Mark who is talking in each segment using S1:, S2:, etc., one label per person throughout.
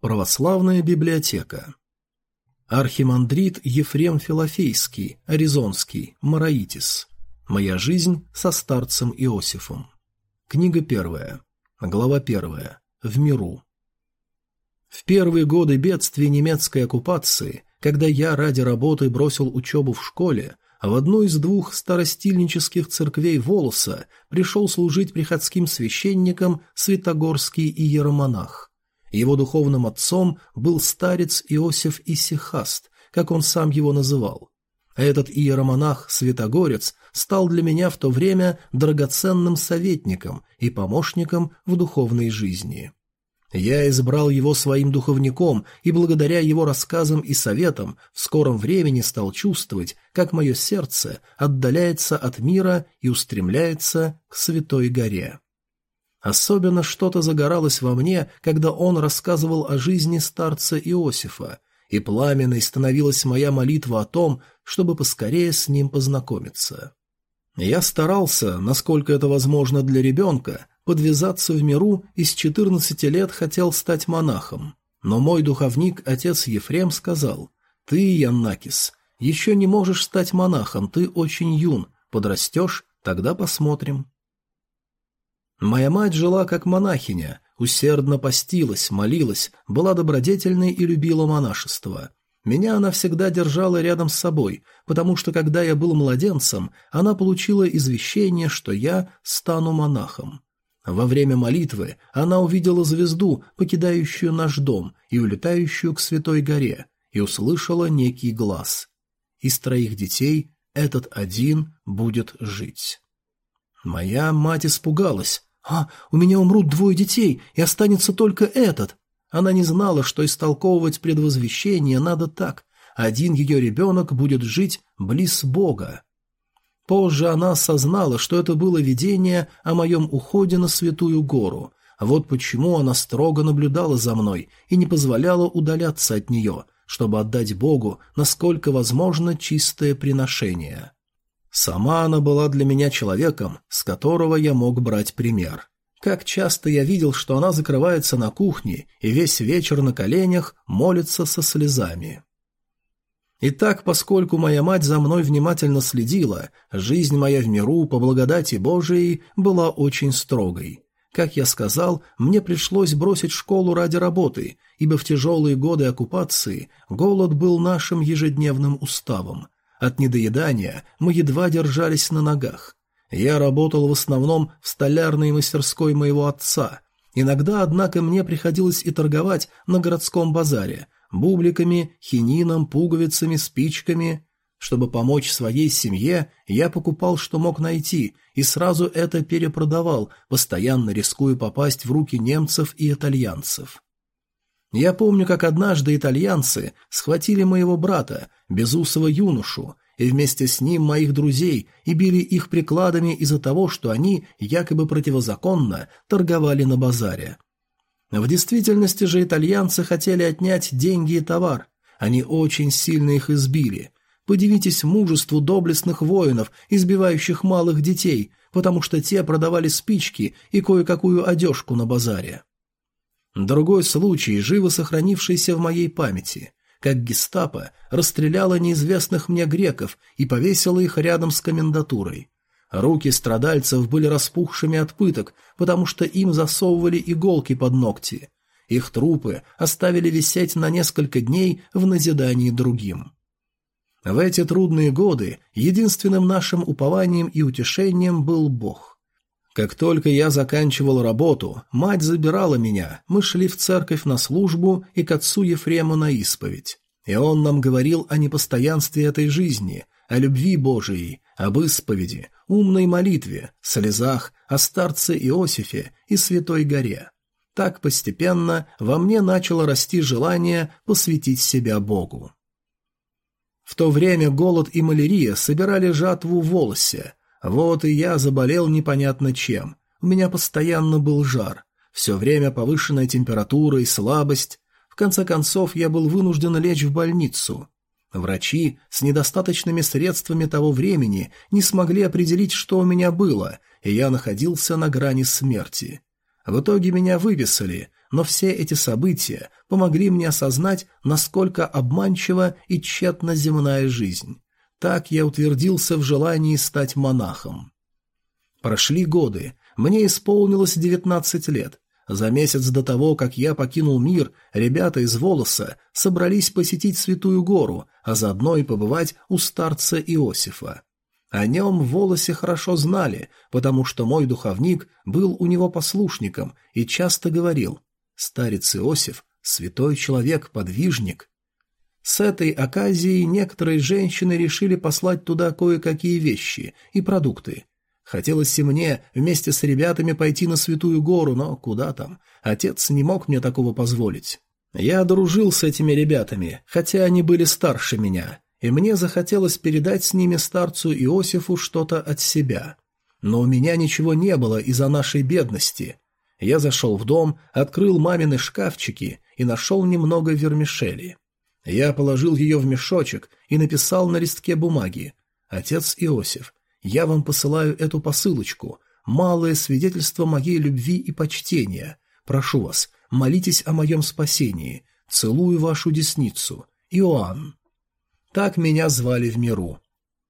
S1: Православная библиотека. Архимандрит Ефрем Филофейский, Аризонский, Мараитис. Моя жизнь со старцем Иосифом. Книга первая. Глава первая. В миру. В первые годы бедствия немецкой оккупации, когда я ради работы бросил учебу в школе, в одну из двух старостильнических церквей Волоса пришел служить приходским священником Святогорский иеромонах. Его духовным отцом был старец Иосиф Исихаст, как он сам его называл. Этот иеромонах Святогорец стал для меня в то время драгоценным советником и помощником в духовной жизни. Я избрал его своим духовником, и благодаря его рассказам и советам в скором времени стал чувствовать, как мое сердце отдаляется от мира и устремляется к Святой горе. Особенно что-то загоралось во мне, когда он рассказывал о жизни старца Иосифа, и пламенной становилась моя молитва о том, чтобы поскорее с ним познакомиться. Я старался, насколько это возможно для ребенка, подвязаться в миру и с 14 лет хотел стать монахом. Но мой духовник, отец Ефрем, сказал, «Ты, Яннакис, еще не можешь стать монахом, ты очень юн, подрастешь, тогда посмотрим». Моя мать жила как монахиня, усердно постилась, молилась, была добродетельной и любила монашество. Меня она всегда держала рядом с собой, потому что когда я был младенцем, она получила извещение, что я стану монахом. Во время молитвы она увидела звезду, покидающую наш дом и улетающую к Святой горе, и услышала некий глаз. Из троих детей этот один будет жить. Моя мать испугалась, «А, у меня умрут двое детей, и останется только этот!» Она не знала, что истолковывать предвозвещение надо так. Один ее ребенок будет жить близ Бога. Позже она осознала, что это было видение о моем уходе на Святую Гору. Вот почему она строго наблюдала за мной и не позволяла удаляться от нее, чтобы отдать Богу, насколько возможно, чистое приношение. Сама она была для меня человеком, с которого я мог брать пример. Как часто я видел, что она закрывается на кухне и весь вечер на коленях молится со слезами. Итак, поскольку моя мать за мной внимательно следила, жизнь моя в миру по благодати Божией была очень строгой. Как я сказал, мне пришлось бросить школу ради работы, ибо в тяжелые годы оккупации голод был нашим ежедневным уставом – от недоедания мы едва держались на ногах. Я работал в основном в столярной мастерской моего отца. Иногда, однако, мне приходилось и торговать на городском базаре – бубликами, хинином, пуговицами, спичками. Чтобы помочь своей семье, я покупал, что мог найти, и сразу это перепродавал, постоянно рискуя попасть в руки немцев и итальянцев. Я помню, как однажды итальянцы схватили моего брата, безусого юношу, и вместе с ним моих друзей и били их прикладами из-за того, что они якобы противозаконно торговали на базаре. В действительности же итальянцы хотели отнять деньги и товар. Они очень сильно их избили. Подивитесь мужеству доблестных воинов, избивающих малых детей, потому что те продавали спички и кое-какую одежку на базаре. Другой случай, живо сохранившийся в моей памяти, как гестапо расстреляло неизвестных мне греков и повесило их рядом с комендатурой. Руки страдальцев были распухшими от пыток, потому что им засовывали иголки под ногти. Их трупы оставили висеть на несколько дней в назидании другим. В эти трудные годы единственным нашим упованием и утешением был Бог. Как только я заканчивал работу, мать забирала меня, мы шли в церковь на службу и к отцу Ефрему на исповедь. И он нам говорил о непостоянстве этой жизни, о любви Божией, об исповеди, умной молитве, слезах, о старце Иосифе и Святой горе. Так постепенно во мне начало расти желание посвятить себя Богу. В то время голод и малярия собирали жатву в волосе, вот и я заболел непонятно чем. У меня постоянно был жар. Все время повышенная температура и слабость. В конце концов, я был вынужден лечь в больницу. Врачи с недостаточными средствами того времени не смогли определить, что у меня было, и я находился на грани смерти. В итоге меня выписали, но все эти события помогли мне осознать, насколько обманчива и тщетна земная жизнь. Так я утвердился в желании стать монахом. Прошли годы, мне исполнилось девятнадцать лет. За месяц до того, как я покинул мир, ребята из Волоса собрались посетить Святую Гору, а заодно и побывать у старца Иосифа. О нем в Волосе хорошо знали, потому что мой духовник был у него послушником и часто говорил «Старец Иосиф – святой человек, подвижник». С этой оказией некоторые женщины решили послать туда кое-какие вещи и продукты. Хотелось и мне вместе с ребятами пойти на Святую Гору, но куда там? Отец не мог мне такого позволить. Я дружил с этими ребятами, хотя они были старше меня, и мне захотелось передать с ними старцу Иосифу что-то от себя. Но у меня ничего не было из-за нашей бедности. Я зашел в дом, открыл мамины шкафчики и нашел немного вермишели. Я положил ее в мешочек и написал на листке бумаги «Отец Иосиф, я вам посылаю эту посылочку, малое свидетельство моей любви и почтения. Прошу вас, молитесь о моем спасении. Целую вашу десницу. Иоанн». Так меня звали в миру.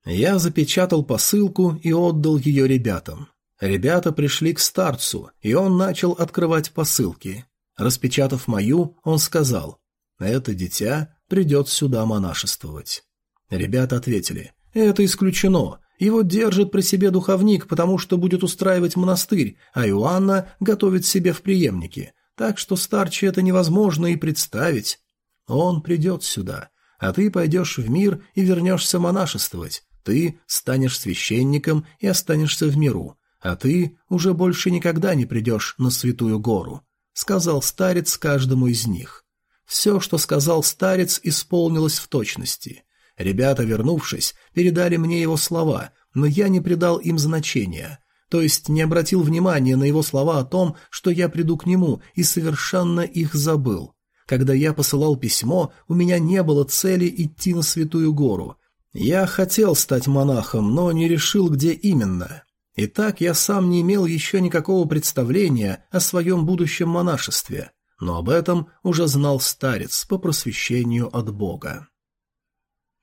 S1: Я запечатал посылку и отдал ее ребятам. Ребята пришли к старцу, и он начал открывать посылки. Распечатав мою, он сказал, «Это дитя придет сюда монашествовать». Ребята ответили, «Это исключено. Его держит при себе духовник, потому что будет устраивать монастырь, а Иоанна готовит себе в преемнике. Так что старче это невозможно и представить. Он придет сюда а ты пойдешь в мир и вернешься монашествовать. Ты станешь священником и останешься в миру, а ты уже больше никогда не придешь на святую гору», — сказал старец каждому из них. Все, что сказал старец, исполнилось в точности. Ребята, вернувшись, передали мне его слова, но я не придал им значения, то есть не обратил внимания на его слова о том, что я приду к нему, и совершенно их забыл. Когда я посылал письмо, у меня не было цели идти на Святую Гору. Я хотел стать монахом, но не решил, где именно. И так я сам не имел еще никакого представления о своем будущем монашестве, но об этом уже знал старец по просвещению от Бога.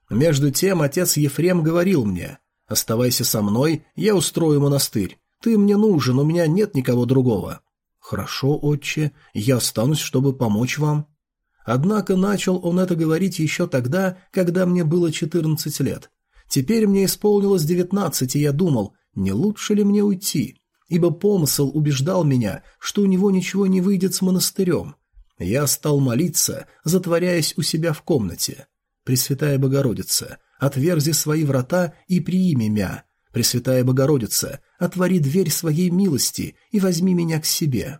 S1: Между тем отец Ефрем говорил мне, «Оставайся со мной, я устрою монастырь. Ты мне нужен, у меня нет никого другого». «Хорошо, отче, я останусь, чтобы помочь вам». Однако начал он это говорить еще тогда, когда мне было 14 лет. Теперь мне исполнилось 19, и я думал, не лучше ли мне уйти, ибо помысл убеждал меня, что у него ничего не выйдет с монастырем. Я стал молиться, затворяясь у себя в комнате. «Пресвятая Богородица, отверзи свои врата и приими мя. Пресвятая Богородица, отвори дверь своей милости и возьми меня к себе».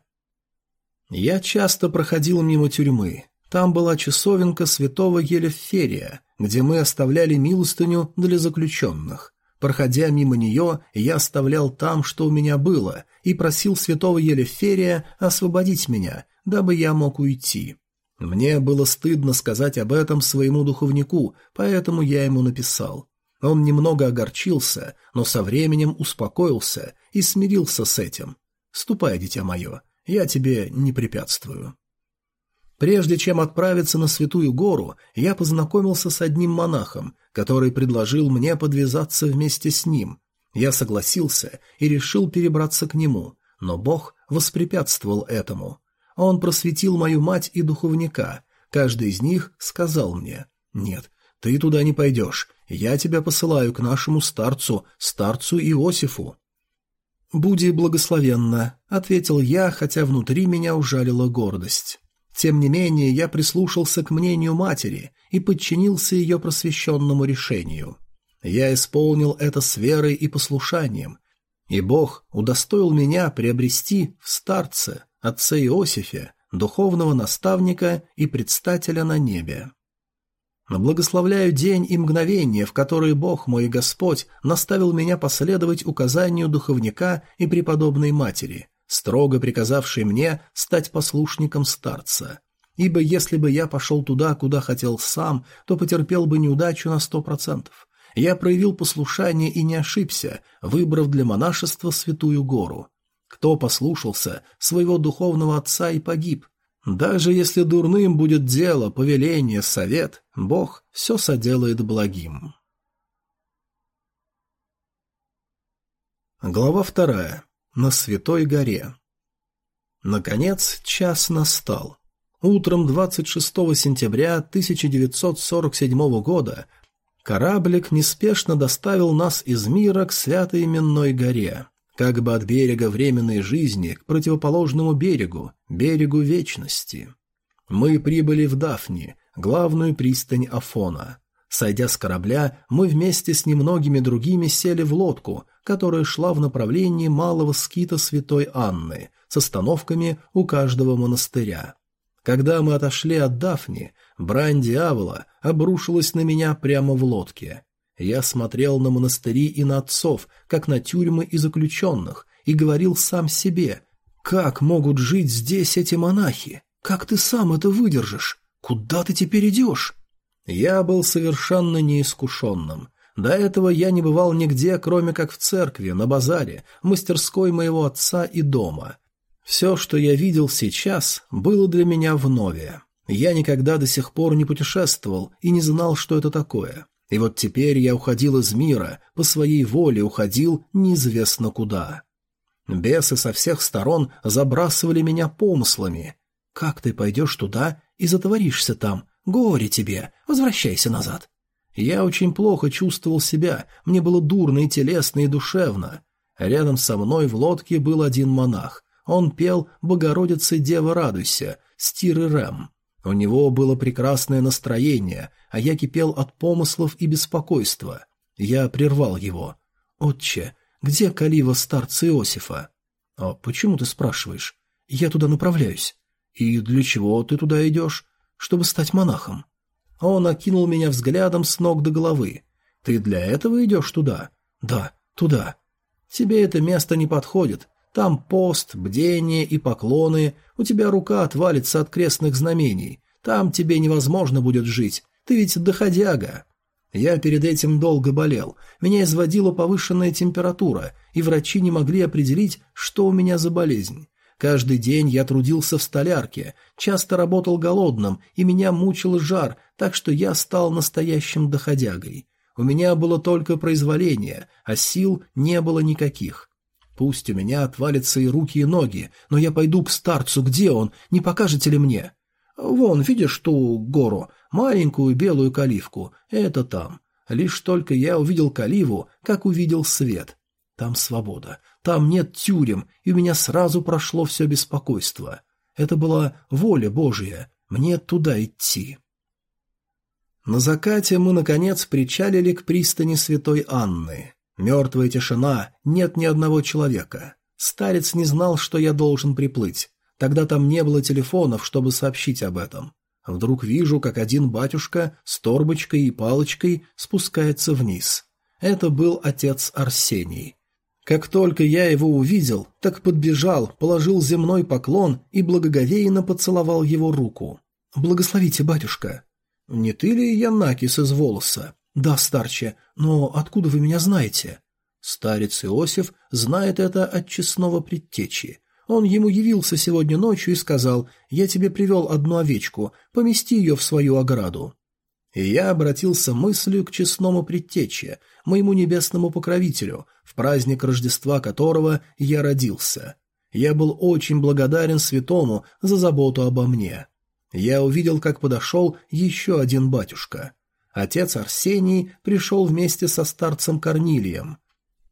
S1: Я часто проходил мимо тюрьмы, там была часовенка святого Елеферия, где мы оставляли милостыню для заключенных. Проходя мимо нее, я оставлял там, что у меня было, и просил святого Елеферия освободить меня, дабы я мог уйти. Мне было стыдно сказать об этом своему духовнику, поэтому я ему написал. Он немного огорчился, но со временем успокоился и смирился с этим. «Ступай, дитя мое, я тебе не препятствую». Прежде чем отправиться на Святую Гору, я познакомился с одним монахом, который предложил мне подвязаться вместе с ним. Я согласился и решил перебраться к нему, но Бог воспрепятствовал этому. Он просветил мою мать и духовника. Каждый из них сказал мне, «Нет, ты туда не пойдешь, я тебя посылаю к нашему старцу, старцу Иосифу». «Буди благословенна», — ответил я, хотя внутри меня ужалила гордость. Тем не менее, я прислушался к мнению матери и подчинился ее просвещенному решению. Я исполнил это с верой и послушанием, и Бог удостоил меня приобрести в старце, отце Иосифе, духовного наставника и предстателя на небе. Благословляю день и мгновение, в которые Бог мой Господь наставил меня последовать указанию духовника и преподобной матери, строго приказавший мне стать послушником старца. Ибо если бы я пошел туда, куда хотел сам, то потерпел бы неудачу на сто процентов. Я проявил послушание и не ошибся, выбрав для монашества святую гору. Кто послушался своего духовного отца и погиб, Даже если дурным будет дело, повеление, совет, Бог все соделает благим. Глава вторая. На Святой горе. Наконец, час настал. Утром 26 сентября 1947 года кораблик неспешно доставил нас из мира к Святой Именной горе, как бы от берега временной жизни к противоположному берегу, берегу вечности. Мы прибыли в Дафни, главную пристань Афона. Сойдя с корабля, мы вместе с немногими другими сели в лодку, которая шла в направлении малого скита Святой Анны, с остановками у каждого монастыря. Когда мы отошли от Дафни, брань дьявола обрушилась на меня прямо в лодке. Я смотрел на монастыри и на отцов, как на тюрьмы и заключенных, и говорил сам себе, «Как могут жить здесь эти монахи? Как ты сам это выдержишь? Куда ты теперь идешь?» Я был совершенно неискушенным. До этого я не бывал нигде, кроме как в церкви, на базаре, мастерской моего отца и дома. Все, что я видел сейчас, было для меня вновь. Я никогда до сих пор не путешествовал и не знал, что это такое. И вот теперь я уходил из мира, по своей воле уходил неизвестно куда. Бесы со всех сторон забрасывали меня помыслами. «Как ты пойдешь туда и затворишься там? Горе тебе! Возвращайся назад!» Я очень плохо чувствовал себя, мне было дурно и телесно, и душевно. Рядом со мной в лодке был один монах. Он пел «Богородица, Дева, радуйся» стир и рэм. У него было прекрасное настроение, а я кипел от помыслов и беспокойства. Я прервал его. «Отче, где Калива старца Иосифа?» «А почему ты спрашиваешь? Я туда направляюсь». «И для чего ты туда идешь?» «Чтобы стать монахом». Он окинул меня взглядом с ног до головы. «Ты для этого идешь туда?» «Да, туда». «Тебе это место не подходит. Там пост, бдение и поклоны, у тебя рука отвалится от крестных знамений. Там тебе невозможно будет жить, ты ведь доходяга. Я перед этим долго болел, меня изводила повышенная температура, и врачи не могли определить, что у меня за болезнь. Каждый день я трудился в столярке, часто работал голодным, и меня мучил жар, так что я стал настоящим доходягой. У меня было только произволение, а сил не было никаких. Пусть у меня отвалятся и руки, и ноги, но я пойду к старцу, где он, не покажете ли мне? Вон, видишь ту гору, маленькую белую каливку, это там. Лишь только я увидел каливу, как увидел свет. Там свобода, там нет тюрем, и у меня сразу прошло все беспокойство. Это была воля Божья, мне туда идти. На закате мы, наконец, причалили к пристани Святой Анны. Мертвая тишина, нет ни одного человека. Старец не знал, что я должен приплыть. Тогда там не было телефонов, чтобы сообщить об этом. Вдруг вижу, как один батюшка с торбочкой и палочкой спускается вниз. Это был отец Арсений. Как только я его увидел, так подбежал, положил земной поклон и благоговейно поцеловал его руку. «Благословите, батюшка!» «Не ты ли Янакис из волоса?» «Да, старче, но откуда вы меня знаете?» Старец Иосиф знает это от честного предтечи. Он ему явился сегодня ночью и сказал, «Я тебе привел одну овечку, помести ее в свою ограду». И я обратился мыслью к честному предтече, моему небесному покровителю, в праздник Рождества которого я родился. Я был очень благодарен святому за заботу обо мне. Я увидел, как подошел еще один батюшка. Отец Арсений пришел вместе со старцем Корнилием.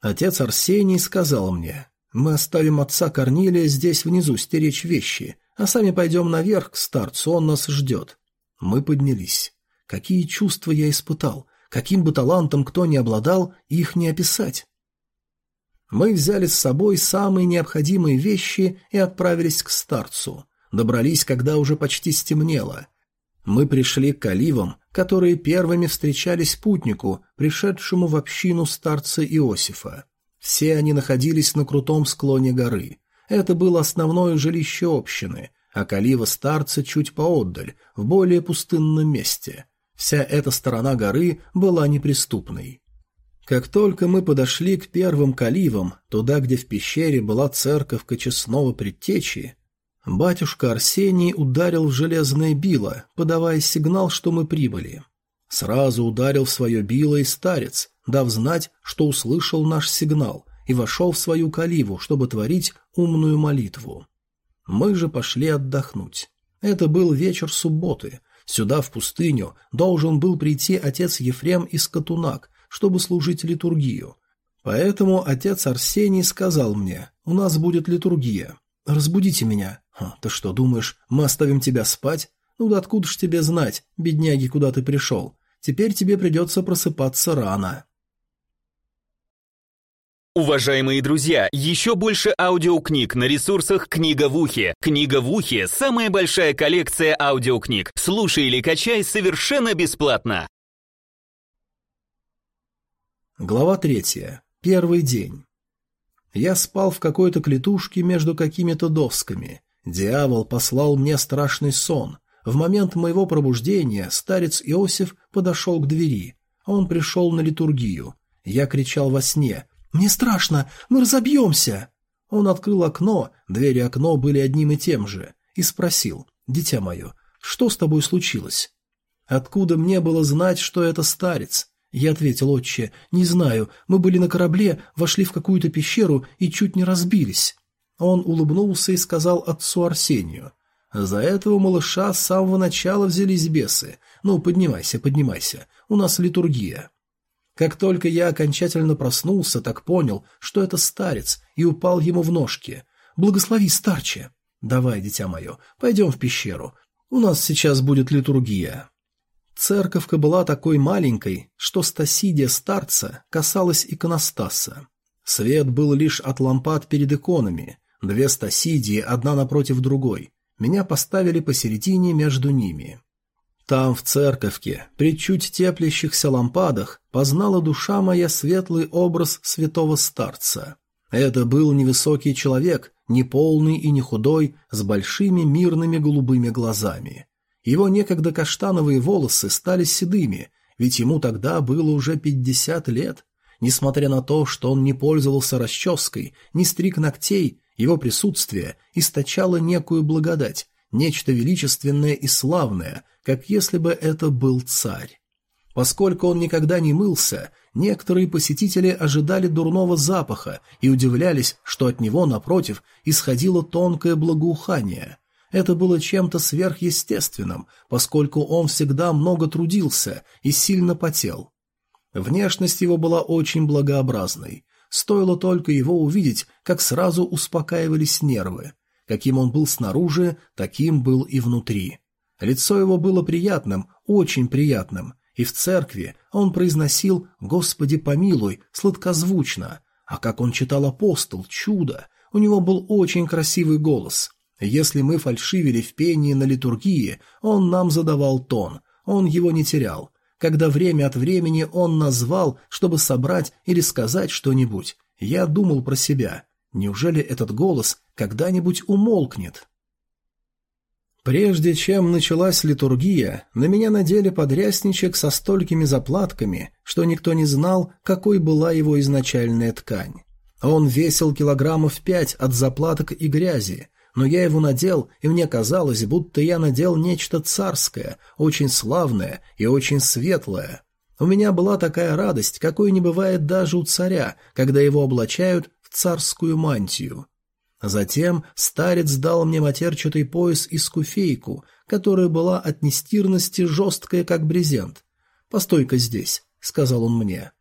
S1: Отец Арсений сказал мне, «Мы оставим отца Корнилия здесь внизу стеречь вещи, а сами пойдем наверх к старцу, он нас ждет». Мы поднялись. Какие чувства я испытал, каким бы талантом кто ни обладал, их не описать. Мы взяли с собой самые необходимые вещи и отправились к старцу. Добрались, когда уже почти стемнело. Мы пришли к оливам, которые первыми встречались путнику, пришедшему в общину старца Иосифа. Все они находились на крутом склоне горы. Это было основное жилище общины, а калива старца чуть поотдаль, в более пустынном месте. Вся эта сторона горы была неприступной. Как только мы подошли к первым каливам, туда, где в пещере была церковь Кочесного Предтечи, Батюшка Арсений ударил в железное било, подавая сигнал, что мы прибыли. Сразу ударил в свое било и старец, дав знать, что услышал наш сигнал, и вошел в свою каливу, чтобы творить умную молитву. Мы же пошли отдохнуть. Это был вечер субботы. Сюда, в пустыню, должен был прийти отец Ефрем из Катунак, чтобы служить литургию. Поэтому отец Арсений сказал мне, у нас будет литургия. Разбудите меня. Ты что, думаешь, мы оставим тебя спать? Ну да откуда ж тебе знать, бедняги, куда ты пришел? Теперь тебе придется просыпаться рано.
S2: Уважаемые друзья, еще больше аудиокниг на ресурсах «Книга в ухе». «Книга в ухе» — самая большая коллекция аудиокниг. Слушай или качай совершенно бесплатно.
S1: Глава третья. Первый день. Я спал в какой-то клетушке между какими-то досками. Дьявол послал мне страшный сон. В момент моего пробуждения старец Иосиф подошел к двери. Он пришел на литургию. Я кричал во сне «Мне страшно! Мы разобьемся!» Он открыл окно, двери окно были одним и тем же, и спросил «Дитя мое, что с тобой случилось?» Откуда мне было знать, что это старец? Я ответил, отче, не знаю, мы были на корабле, вошли в какую-то пещеру и чуть не разбились. Он улыбнулся и сказал отцу Арсению, «За этого малыша с самого начала взялись бесы. Ну, поднимайся, поднимайся, у нас литургия». Как только я окончательно проснулся, так понял, что это старец, и упал ему в ножки. «Благослови, старче!» «Давай, дитя мое, пойдем в пещеру. У нас сейчас будет литургия». Церковка была такой маленькой, что стасидия старца касалась иконостаса. Свет был лишь от лампад перед иконами, две стасидии, одна напротив другой. Меня поставили посередине между ними. Там, в церковке, при чуть теплящихся лампадах, познала душа моя светлый образ святого старца. Это был невысокий человек, не полный и не худой, с большими мирными голубыми глазами. Его некогда каштановые волосы стали седыми, ведь ему тогда было уже пятьдесят лет. Несмотря на то, что он не пользовался расческой, не стриг ногтей, его присутствие источало некую благодать, нечто величественное и славное, как если бы это был царь. Поскольку он никогда не мылся, некоторые посетители ожидали дурного запаха и удивлялись, что от него, напротив, исходило тонкое благоухание. Это было чем-то сверхъестественным, поскольку он всегда много трудился и сильно потел. Внешность его была очень благообразной. Стоило только его увидеть, как сразу успокаивались нервы. Каким он был снаружи, таким был и внутри. Лицо его было приятным, очень приятным, и в церкви он произносил «Господи помилуй» сладкозвучно, а как он читал апостол, чудо, у него был очень красивый голос. Если мы фальшивили в пении на литургии, он нам задавал тон, он его не терял. Когда время от времени он назвал, чтобы собрать или сказать что-нибудь, я думал про себя. Неужели этот голос когда-нибудь умолкнет? Прежде чем началась литургия, на меня надели подрясничек со столькими заплатками, что никто не знал, какой была его изначальная ткань. Он весил килограммов пять от заплаток и грязи, но я его надел, и мне казалось, будто я надел нечто царское, очень славное и очень светлое. У меня была такая радость, какой не бывает даже у царя, когда его облачают в царскую мантию. Затем старец дал мне матерчатый пояс и скуфейку, которая была от нестирности жесткая, как брезент. «Постой-ка здесь», — сказал он мне.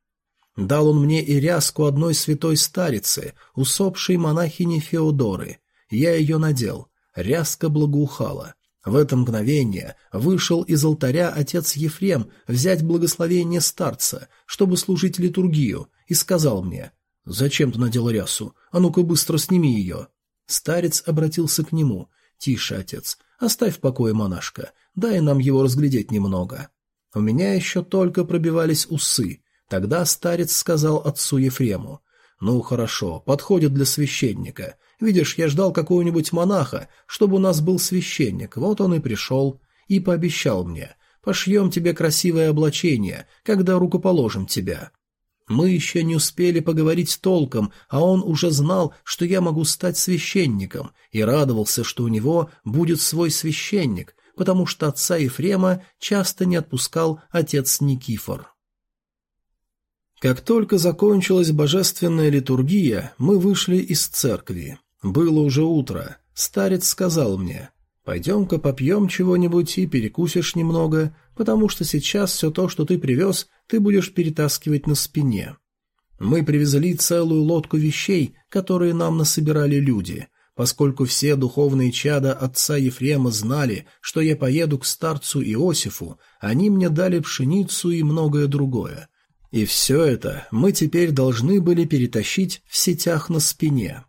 S1: Дал он мне и ряску одной святой старицы, усопшей монахини Феодоры, я ее надел. Ряска благоухала. В это мгновение вышел из алтаря отец Ефрем взять благословение старца, чтобы служить литургию, и сказал мне, «Зачем ты надел рясу? А ну-ка быстро сними ее». Старец обратился к нему, «Тише, отец, оставь в покое монашка, дай нам его разглядеть немного». У меня еще только пробивались усы. Тогда старец сказал отцу Ефрему, «Ну, хорошо, подходит для священника. Видишь, я ждал какого-нибудь монаха, чтобы у нас был священник, вот он и пришел, и пообещал мне, пошьем тебе красивое облачение, когда рукоположим тебя». Мы еще не успели поговорить толком, а он уже знал, что я могу стать священником, и радовался, что у него будет свой священник, потому что отца Ефрема часто не отпускал отец Никифор. Как только закончилась божественная литургия, мы вышли из церкви. Было уже утро. Старец сказал мне, «Пойдем-ка попьем чего-нибудь и перекусишь немного, потому что сейчас все то, что ты привез, ты будешь перетаскивать на спине». Мы привезли целую лодку вещей, которые нам насобирали люди. Поскольку все духовные чада отца Ефрема знали, что я поеду к старцу Иосифу, они мне дали пшеницу и многое другое. И все это мы теперь должны были перетащить в сетях на спине.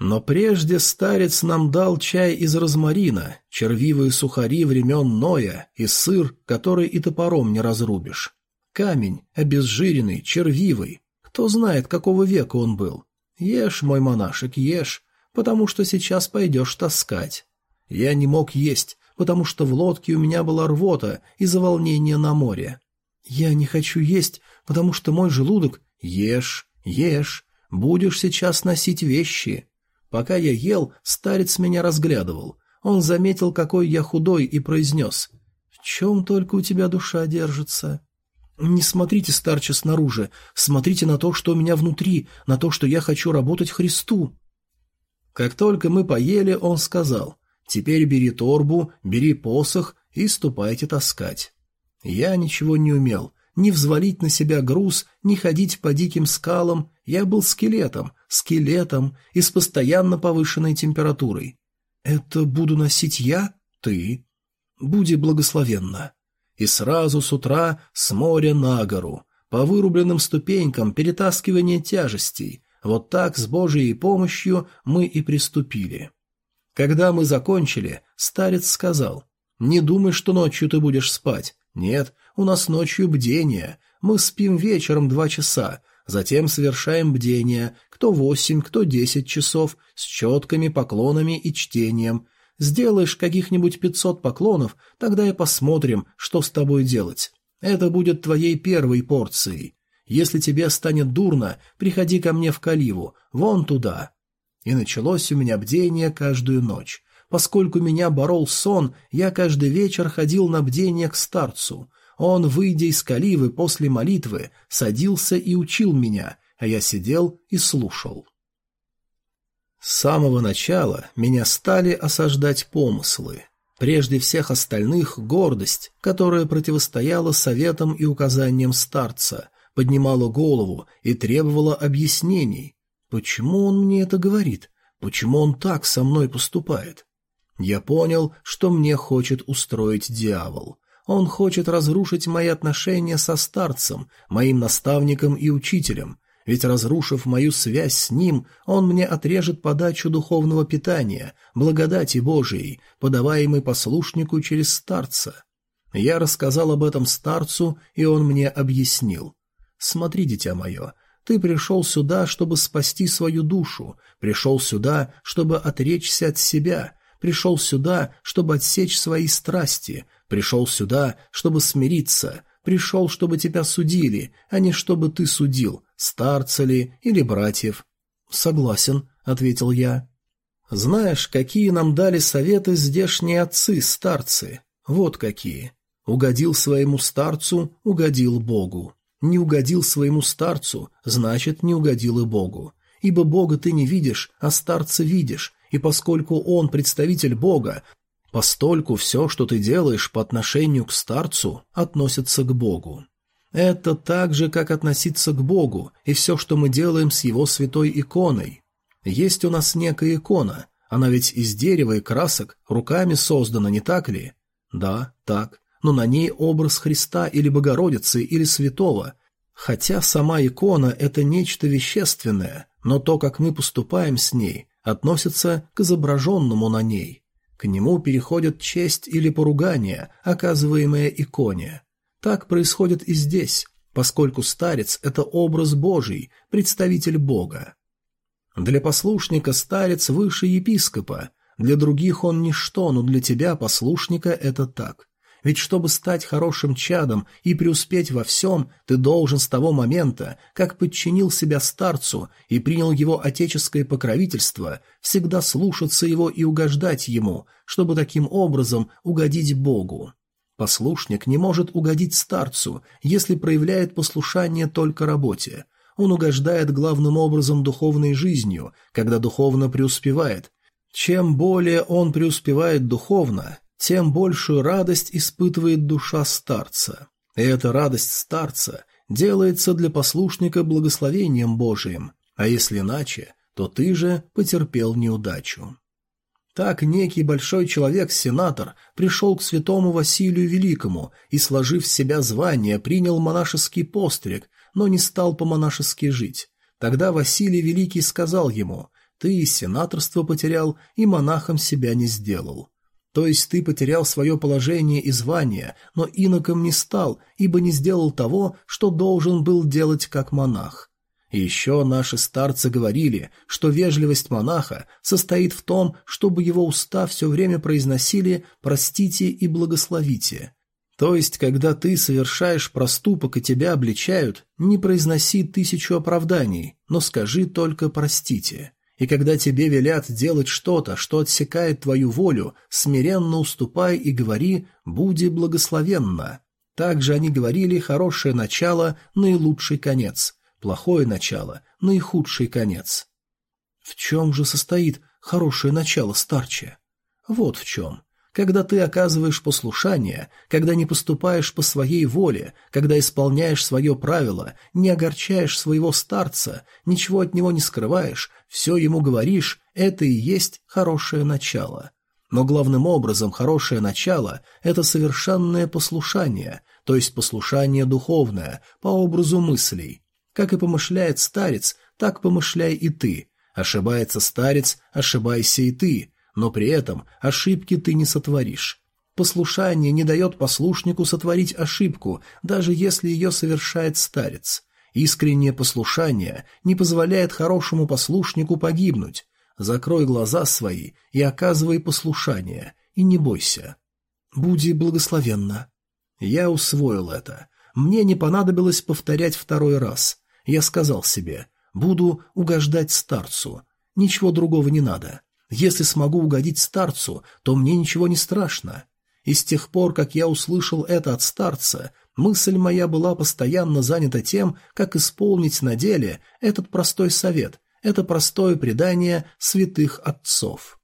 S1: Но прежде старец нам дал чай из розмарина, червивые сухари времен Ноя и сыр, который и топором не разрубишь. Камень, обезжиренный, червивый. Кто знает, какого века он был. Ешь, мой монашек, ешь, потому что сейчас пойдешь таскать. Я не мог есть, потому что в лодке у меня была рвота из-за волнения на море. Я не хочу есть, потому что мой желудок... Ешь, ешь, будешь сейчас носить вещи. Пока я ел, старец меня разглядывал. Он заметил, какой я худой, и произнес. «В чем только у тебя душа держится?» «Не смотрите, старче, снаружи. Смотрите на то, что у меня внутри, на то, что я хочу работать Христу». Как только мы поели, он сказал. «Теперь бери торбу, бери посох и ступайте таскать». Я ничего не умел, ни взвалить на себя груз, ни ходить по диким скалам. Я был скелетом, скелетом и с постоянно повышенной температурой. Это буду носить я? Ты? Буди благословенна. И сразу с утра с моря на гору, по вырубленным ступенькам перетаскивание тяжестей. Вот так с Божьей помощью мы и приступили. Когда мы закончили, старец сказал, «Не думай, что ночью ты будешь спать. Нет, у нас ночью бдение. Мы спим вечером два часа, затем совершаем бдение, кто восемь, кто десять часов, с четкими поклонами и чтением. Сделаешь каких-нибудь пятьсот поклонов, тогда и посмотрим, что с тобой делать. Это будет твоей первой порцией. Если тебе станет дурно, приходи ко мне в Каливу, вон туда». И началось у меня бдение каждую ночь. Поскольку меня борол сон, я каждый вечер ходил на бдение к старцу. Он, выйдя из каливы после молитвы, садился и учил меня, а я сидел и слушал. С самого начала меня стали осаждать помыслы. Прежде всех остальных гордость, которая противостояла советам и указаниям старца, поднимала голову и требовала объяснений. Почему он мне это говорит? Почему он так со мной поступает? Я понял, что мне хочет устроить дьявол. Он хочет разрушить мои отношения со старцем, моим наставником и учителем, ведь разрушив мою связь с ним, он мне отрежет подачу духовного питания, благодати Божией, подаваемой послушнику через старца. Я рассказал об этом старцу, и он мне объяснил. «Смотри, дитя мое, ты пришел сюда, чтобы спасти свою душу, пришел сюда, чтобы отречься от себя, пришел сюда, чтобы отсечь свои страсти, пришел сюда, чтобы смириться, пришел, чтобы тебя судили, а не чтобы ты судил, старца ли или братьев. «Согласен», — ответил я. «Знаешь, какие нам дали советы здешние отцы, старцы? Вот какие. Угодил своему старцу, угодил Богу. Не угодил своему старцу, значит, не угодил и Богу. Ибо Бога ты не видишь, а старца видишь, и поскольку он представитель Бога, постольку все, что ты делаешь по отношению к старцу, относится к Богу. Это так же, как относиться к Богу, и все, что мы делаем с его святой иконой. Есть у нас некая икона, она ведь из дерева и красок, руками создана, не так ли? Да, так, но на ней образ Христа или Богородицы или святого, хотя сама икона – это нечто вещественное, но то, как мы поступаем с ней, относится к изображенному на ней. К нему переходит честь или поругание, оказываемое иконе. Так происходит и здесь, поскольку старец – это образ Божий, представитель Бога. Для послушника старец выше епископа, для других он ничто, но для тебя, послушника, это так. Ведь чтобы стать хорошим чадом и преуспеть во всем, ты должен с того момента, как подчинил себя старцу и принял его отеческое покровительство, всегда слушаться его и угождать ему, чтобы таким образом угодить Богу. Послушник не может угодить старцу, если проявляет послушание только работе. Он угождает главным образом духовной жизнью, когда духовно преуспевает. Чем более он преуспевает духовно, тем большую радость испытывает душа старца. И эта радость старца делается для послушника благословением Божиим, а если иначе, то ты же потерпел неудачу. Так некий большой человек-сенатор пришел к святому Василию Великому и, сложив в себя звание, принял монашеский постриг, но не стал по-монашески жить. Тогда Василий Великий сказал ему, «Ты и сенаторство потерял, и монахом себя не сделал. То есть ты потерял свое положение и звание, но иноком не стал, ибо не сделал того, что должен был делать как монах. Еще наши старцы говорили, что вежливость монаха состоит в том, чтобы его уста все время произносили «простите и благословите». То есть, когда ты совершаешь проступок и тебя обличают, не произноси тысячу оправданий, но скажи только «простите». И когда тебе велят делать что-то, что отсекает твою волю, смиренно уступай и говори «буди благословенно». Также они говорили «хорошее начало, наилучший конец», «плохое начало, наихудший конец». В чем же состоит хорошее начало старче? Вот в чем когда ты оказываешь послушание, когда не поступаешь по своей воле, когда исполняешь свое правило, не огорчаешь своего старца, ничего от него не скрываешь, все ему говоришь, это и есть хорошее начало. Но главным образом хорошее начало – это совершенное послушание, то есть послушание духовное, по образу мыслей. Как и помышляет старец, так помышляй и ты. Ошибается старец, ошибайся и ты но при этом ошибки ты не сотворишь. Послушание не дает послушнику сотворить ошибку, даже если ее совершает старец. Искреннее послушание не позволяет хорошему послушнику погибнуть. Закрой глаза свои и оказывай послушание, и не бойся. Буди благословенна. Я усвоил это. Мне не понадобилось повторять второй раз. Я сказал себе, буду угождать старцу. Ничего другого не надо. Если смогу угодить старцу, то мне ничего не страшно. И с тех пор, как я услышал это от старца, мысль моя была постоянно занята тем, как исполнить на деле этот простой совет, это простое предание святых отцов.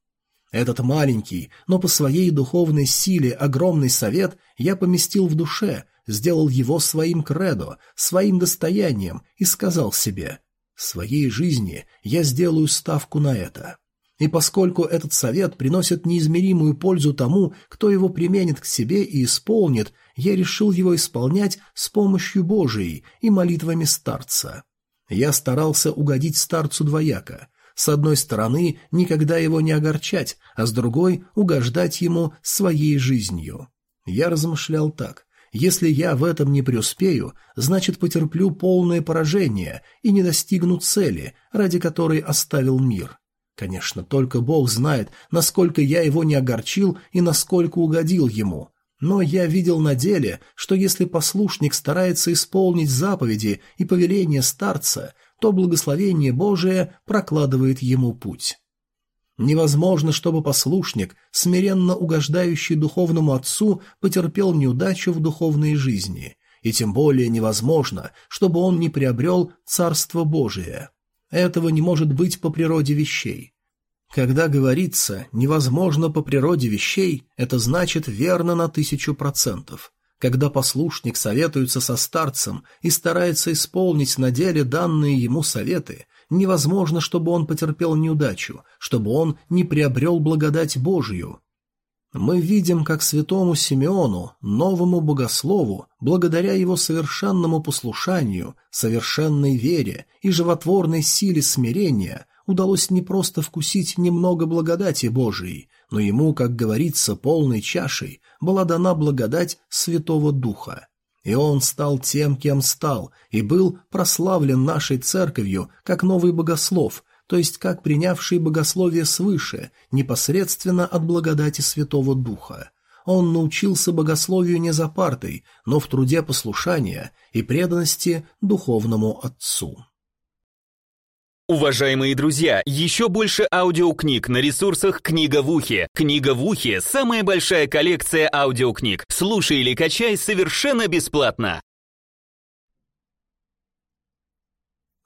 S1: Этот маленький, но по своей духовной силе огромный совет я поместил в душе, сделал его своим кредо, своим достоянием и сказал себе «В своей жизни я сделаю ставку на это». И поскольку этот совет приносит неизмеримую пользу тому, кто его применит к себе и исполнит, я решил его исполнять с помощью Божией и молитвами старца. Я старался угодить старцу двояко. С одной стороны, никогда его не огорчать, а с другой – угождать ему своей жизнью. Я размышлял так. Если я в этом не преуспею, значит потерплю полное поражение и не достигну цели, ради которой оставил мир. Конечно, только Бог знает, насколько я его не огорчил и насколько угодил ему. Но я видел на деле, что если послушник старается исполнить заповеди и повеления старца, то благословение Божие прокладывает ему путь. Невозможно, чтобы послушник, смиренно угождающий духовному отцу, потерпел неудачу в духовной жизни, и тем более невозможно, чтобы он не приобрел Царство Божие. Этого не может быть по природе вещей. Когда говорится «невозможно по природе вещей», это значит верно на тысячу процентов. Когда послушник советуется со старцем и старается исполнить на деле данные ему советы, невозможно, чтобы он потерпел неудачу, чтобы он не приобрел благодать Божью. Мы видим, как святому Симеону, новому богослову, благодаря его совершенному послушанию, совершенной вере и животворной силе смирения, удалось не просто вкусить немного благодати Божией, но ему, как говорится, полной чашей была дана благодать Святого Духа. И он стал тем, кем стал, и был прославлен нашей церковью как новый богослов, то есть как принявший богословие свыше, непосредственно от благодати Святого Духа. Он научился богословию не за партой, но в труде послушания и преданности духовному отцу.
S2: Уважаемые друзья, еще больше аудиокниг на ресурсах «Книга в ухе». «Книга в ухе» — самая большая коллекция аудиокниг. Слушай или качай совершенно бесплатно.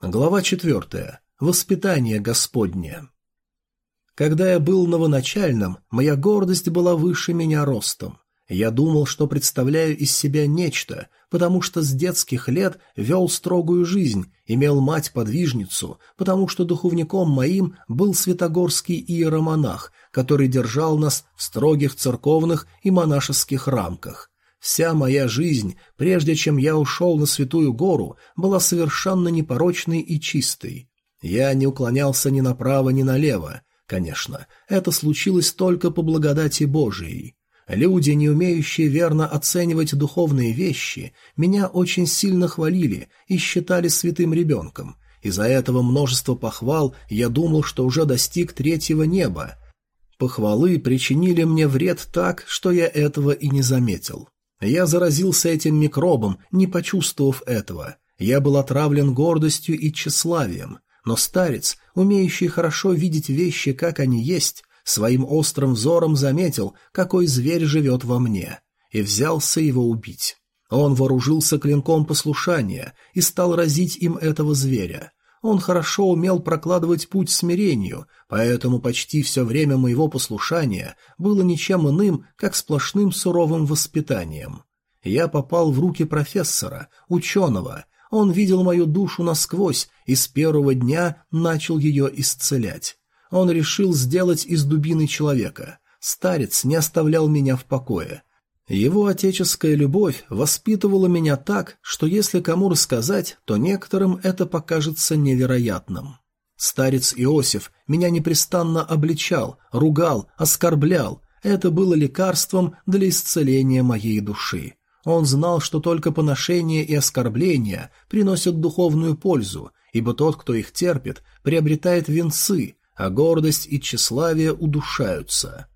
S1: Глава четвертая. Воспитание Господне. Когда я был новоначальным, моя гордость была выше меня ростом. Я думал, что представляю из себя нечто, потому что с детских лет вел строгую жизнь, имел мать-подвижницу, потому что духовником моим был святогорский иеромонах, который держал нас в строгих церковных и монашеских рамках. Вся моя жизнь, прежде чем я ушел на Святую Гору, была совершенно непорочной и чистой. Я не уклонялся ни направо, ни налево. Конечно, это случилось только по благодати Божией. Люди, не умеющие верно оценивать духовные вещи, меня очень сильно хвалили и считали святым ребенком. Из-за этого множество похвал я думал, что уже достиг третьего неба. Похвалы причинили мне вред так, что я этого и не заметил. Я заразился этим микробом, не почувствовав этого. Я был отравлен гордостью и тщеславием. Но старец, умеющий хорошо видеть вещи, как они есть, своим острым взором заметил, какой зверь живет во мне, и взялся его убить. Он вооружился клинком послушания и стал разить им этого зверя. Он хорошо умел прокладывать путь смирению, поэтому почти все время моего послушания было ничем иным, как сплошным суровым воспитанием. Я попал в руки профессора, ученого, он видел мою душу насквозь и с первого дня начал ее исцелять. Он решил сделать из дубины человека. Старец не оставлял меня в покое. Его отеческая любовь воспитывала меня так, что если кому рассказать, то некоторым это покажется невероятным. Старец Иосиф меня непрестанно обличал, ругал, оскорблял. Это было лекарством для исцеления моей души. Он знал, что только поношение и оскорбления приносят духовную пользу, ибо тот, кто их терпит, приобретает венцы, а гордость и тщеславие удушаются.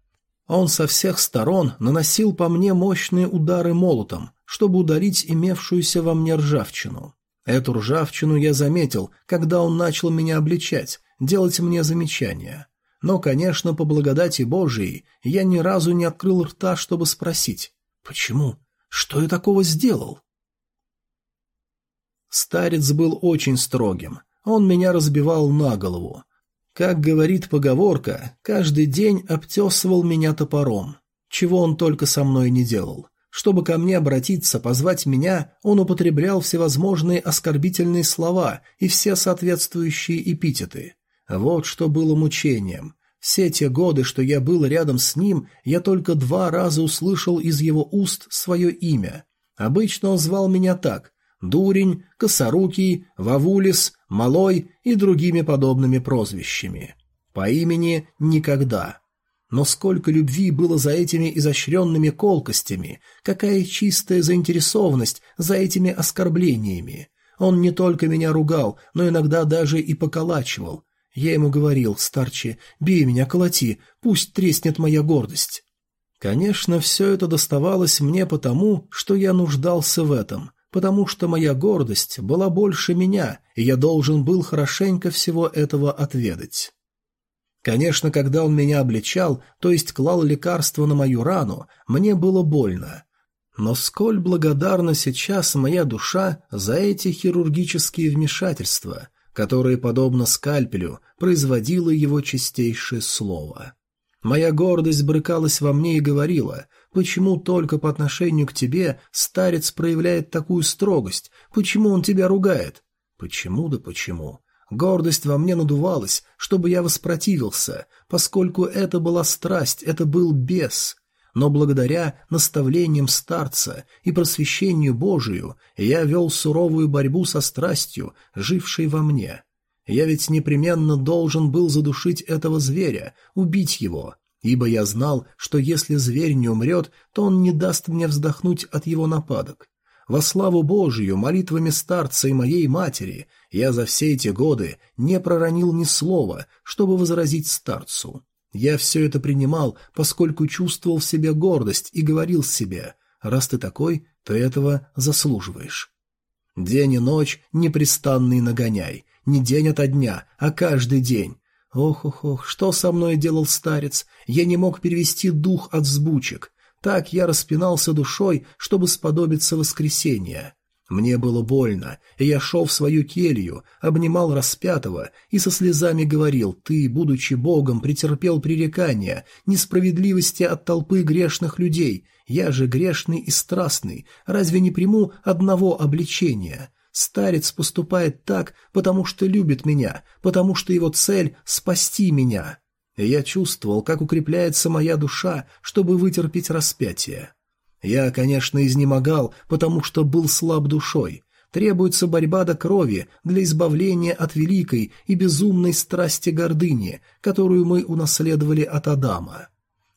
S1: Он со всех сторон наносил по мне мощные удары молотом, чтобы ударить имевшуюся во мне ржавчину. Эту ржавчину я заметил, когда он начал меня обличать, делать мне замечания. Но, конечно, по благодати Божией я ни разу не открыл рта, чтобы спросить «Почему? Что я такого сделал?» Старец был очень строгим. Он меня разбивал на голову. Как говорит поговорка, каждый день обтесывал меня топором. Чего он только со мной не делал. Чтобы ко мне обратиться, позвать меня, он употреблял всевозможные оскорбительные слова и все соответствующие эпитеты. Вот что было мучением. Все те годы, что я был рядом с ним, я только два раза услышал из его уст свое имя. Обычно он звал меня так Дурень, Косорукий, Вавулис, Малой и другими подобными прозвищами. По имени никогда. Но сколько любви было за этими изощренными колкостями, какая чистая заинтересованность за этими оскорблениями. Он не только меня ругал, но иногда даже и поколачивал. Я ему говорил, старче, бей меня, колоти, пусть треснет моя гордость. Конечно, все это доставалось мне потому, что я нуждался в этом, потому что моя гордость была больше меня, и я должен был хорошенько всего этого отведать. Конечно, когда он меня обличал, то есть клал лекарство на мою рану, мне было больно. Но сколь благодарна сейчас моя душа за эти хирургические вмешательства, которые, подобно скальпелю, производило его чистейшее слово. Моя гордость брыкалась во мне и говорила, Почему только по отношению к тебе старец проявляет такую строгость? Почему он тебя ругает? Почему да почему? Гордость во мне надувалась, чтобы я воспротивился, поскольку это была страсть, это был бес. Но благодаря наставлениям старца и просвещению Божию я вел суровую борьбу со страстью, жившей во мне. Я ведь непременно должен был задушить этого зверя, убить его, ибо я знал, что если зверь не умрет, то он не даст мне вздохнуть от его нападок. Во славу Божию, молитвами старца и моей матери, я за все эти годы не проронил ни слова, чтобы возразить старцу. Я все это принимал, поскольку чувствовал в себе гордость и говорил себе, раз ты такой, то этого заслуживаешь. День и ночь непрестанный нагоняй, не день ото дня, а каждый день. Ох-ох-ох, что со мной делал старец? Я не мог перевести дух от взбучек. Так я распинался душой, чтобы сподобиться воскресения. Мне было больно, и я шел в свою келью, обнимал распятого и со слезами говорил, «Ты, будучи Богом, претерпел пререкания, несправедливости от толпы грешных людей. Я же грешный и страстный, разве не приму одного обличения?» Старец поступает так, потому что любит меня, потому что его цель — спасти меня. Я чувствовал, как укрепляется моя душа, чтобы вытерпеть распятие. Я, конечно, изнемогал, потому что был слаб душой. Требуется борьба до крови для избавления от великой и безумной страсти гордыни, которую мы унаследовали от Адама.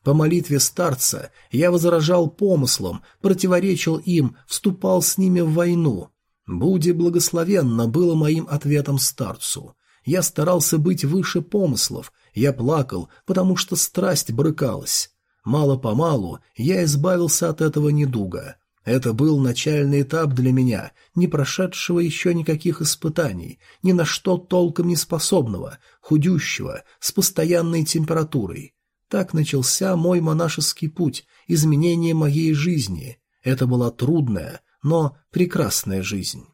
S1: По молитве старца я возражал помыслам, противоречил им, вступал с ними в войну. «Буди благословенно» было моим ответом старцу. Я старался быть выше помыслов, я плакал, потому что страсть брыкалась. Мало-помалу я избавился от этого недуга. Это был начальный этап для меня, не прошедшего еще никаких испытаний, ни на что толком не способного, худющего, с постоянной температурой. Так начался мой монашеский путь, изменение моей жизни. Это была трудная, но прекрасная жизнь.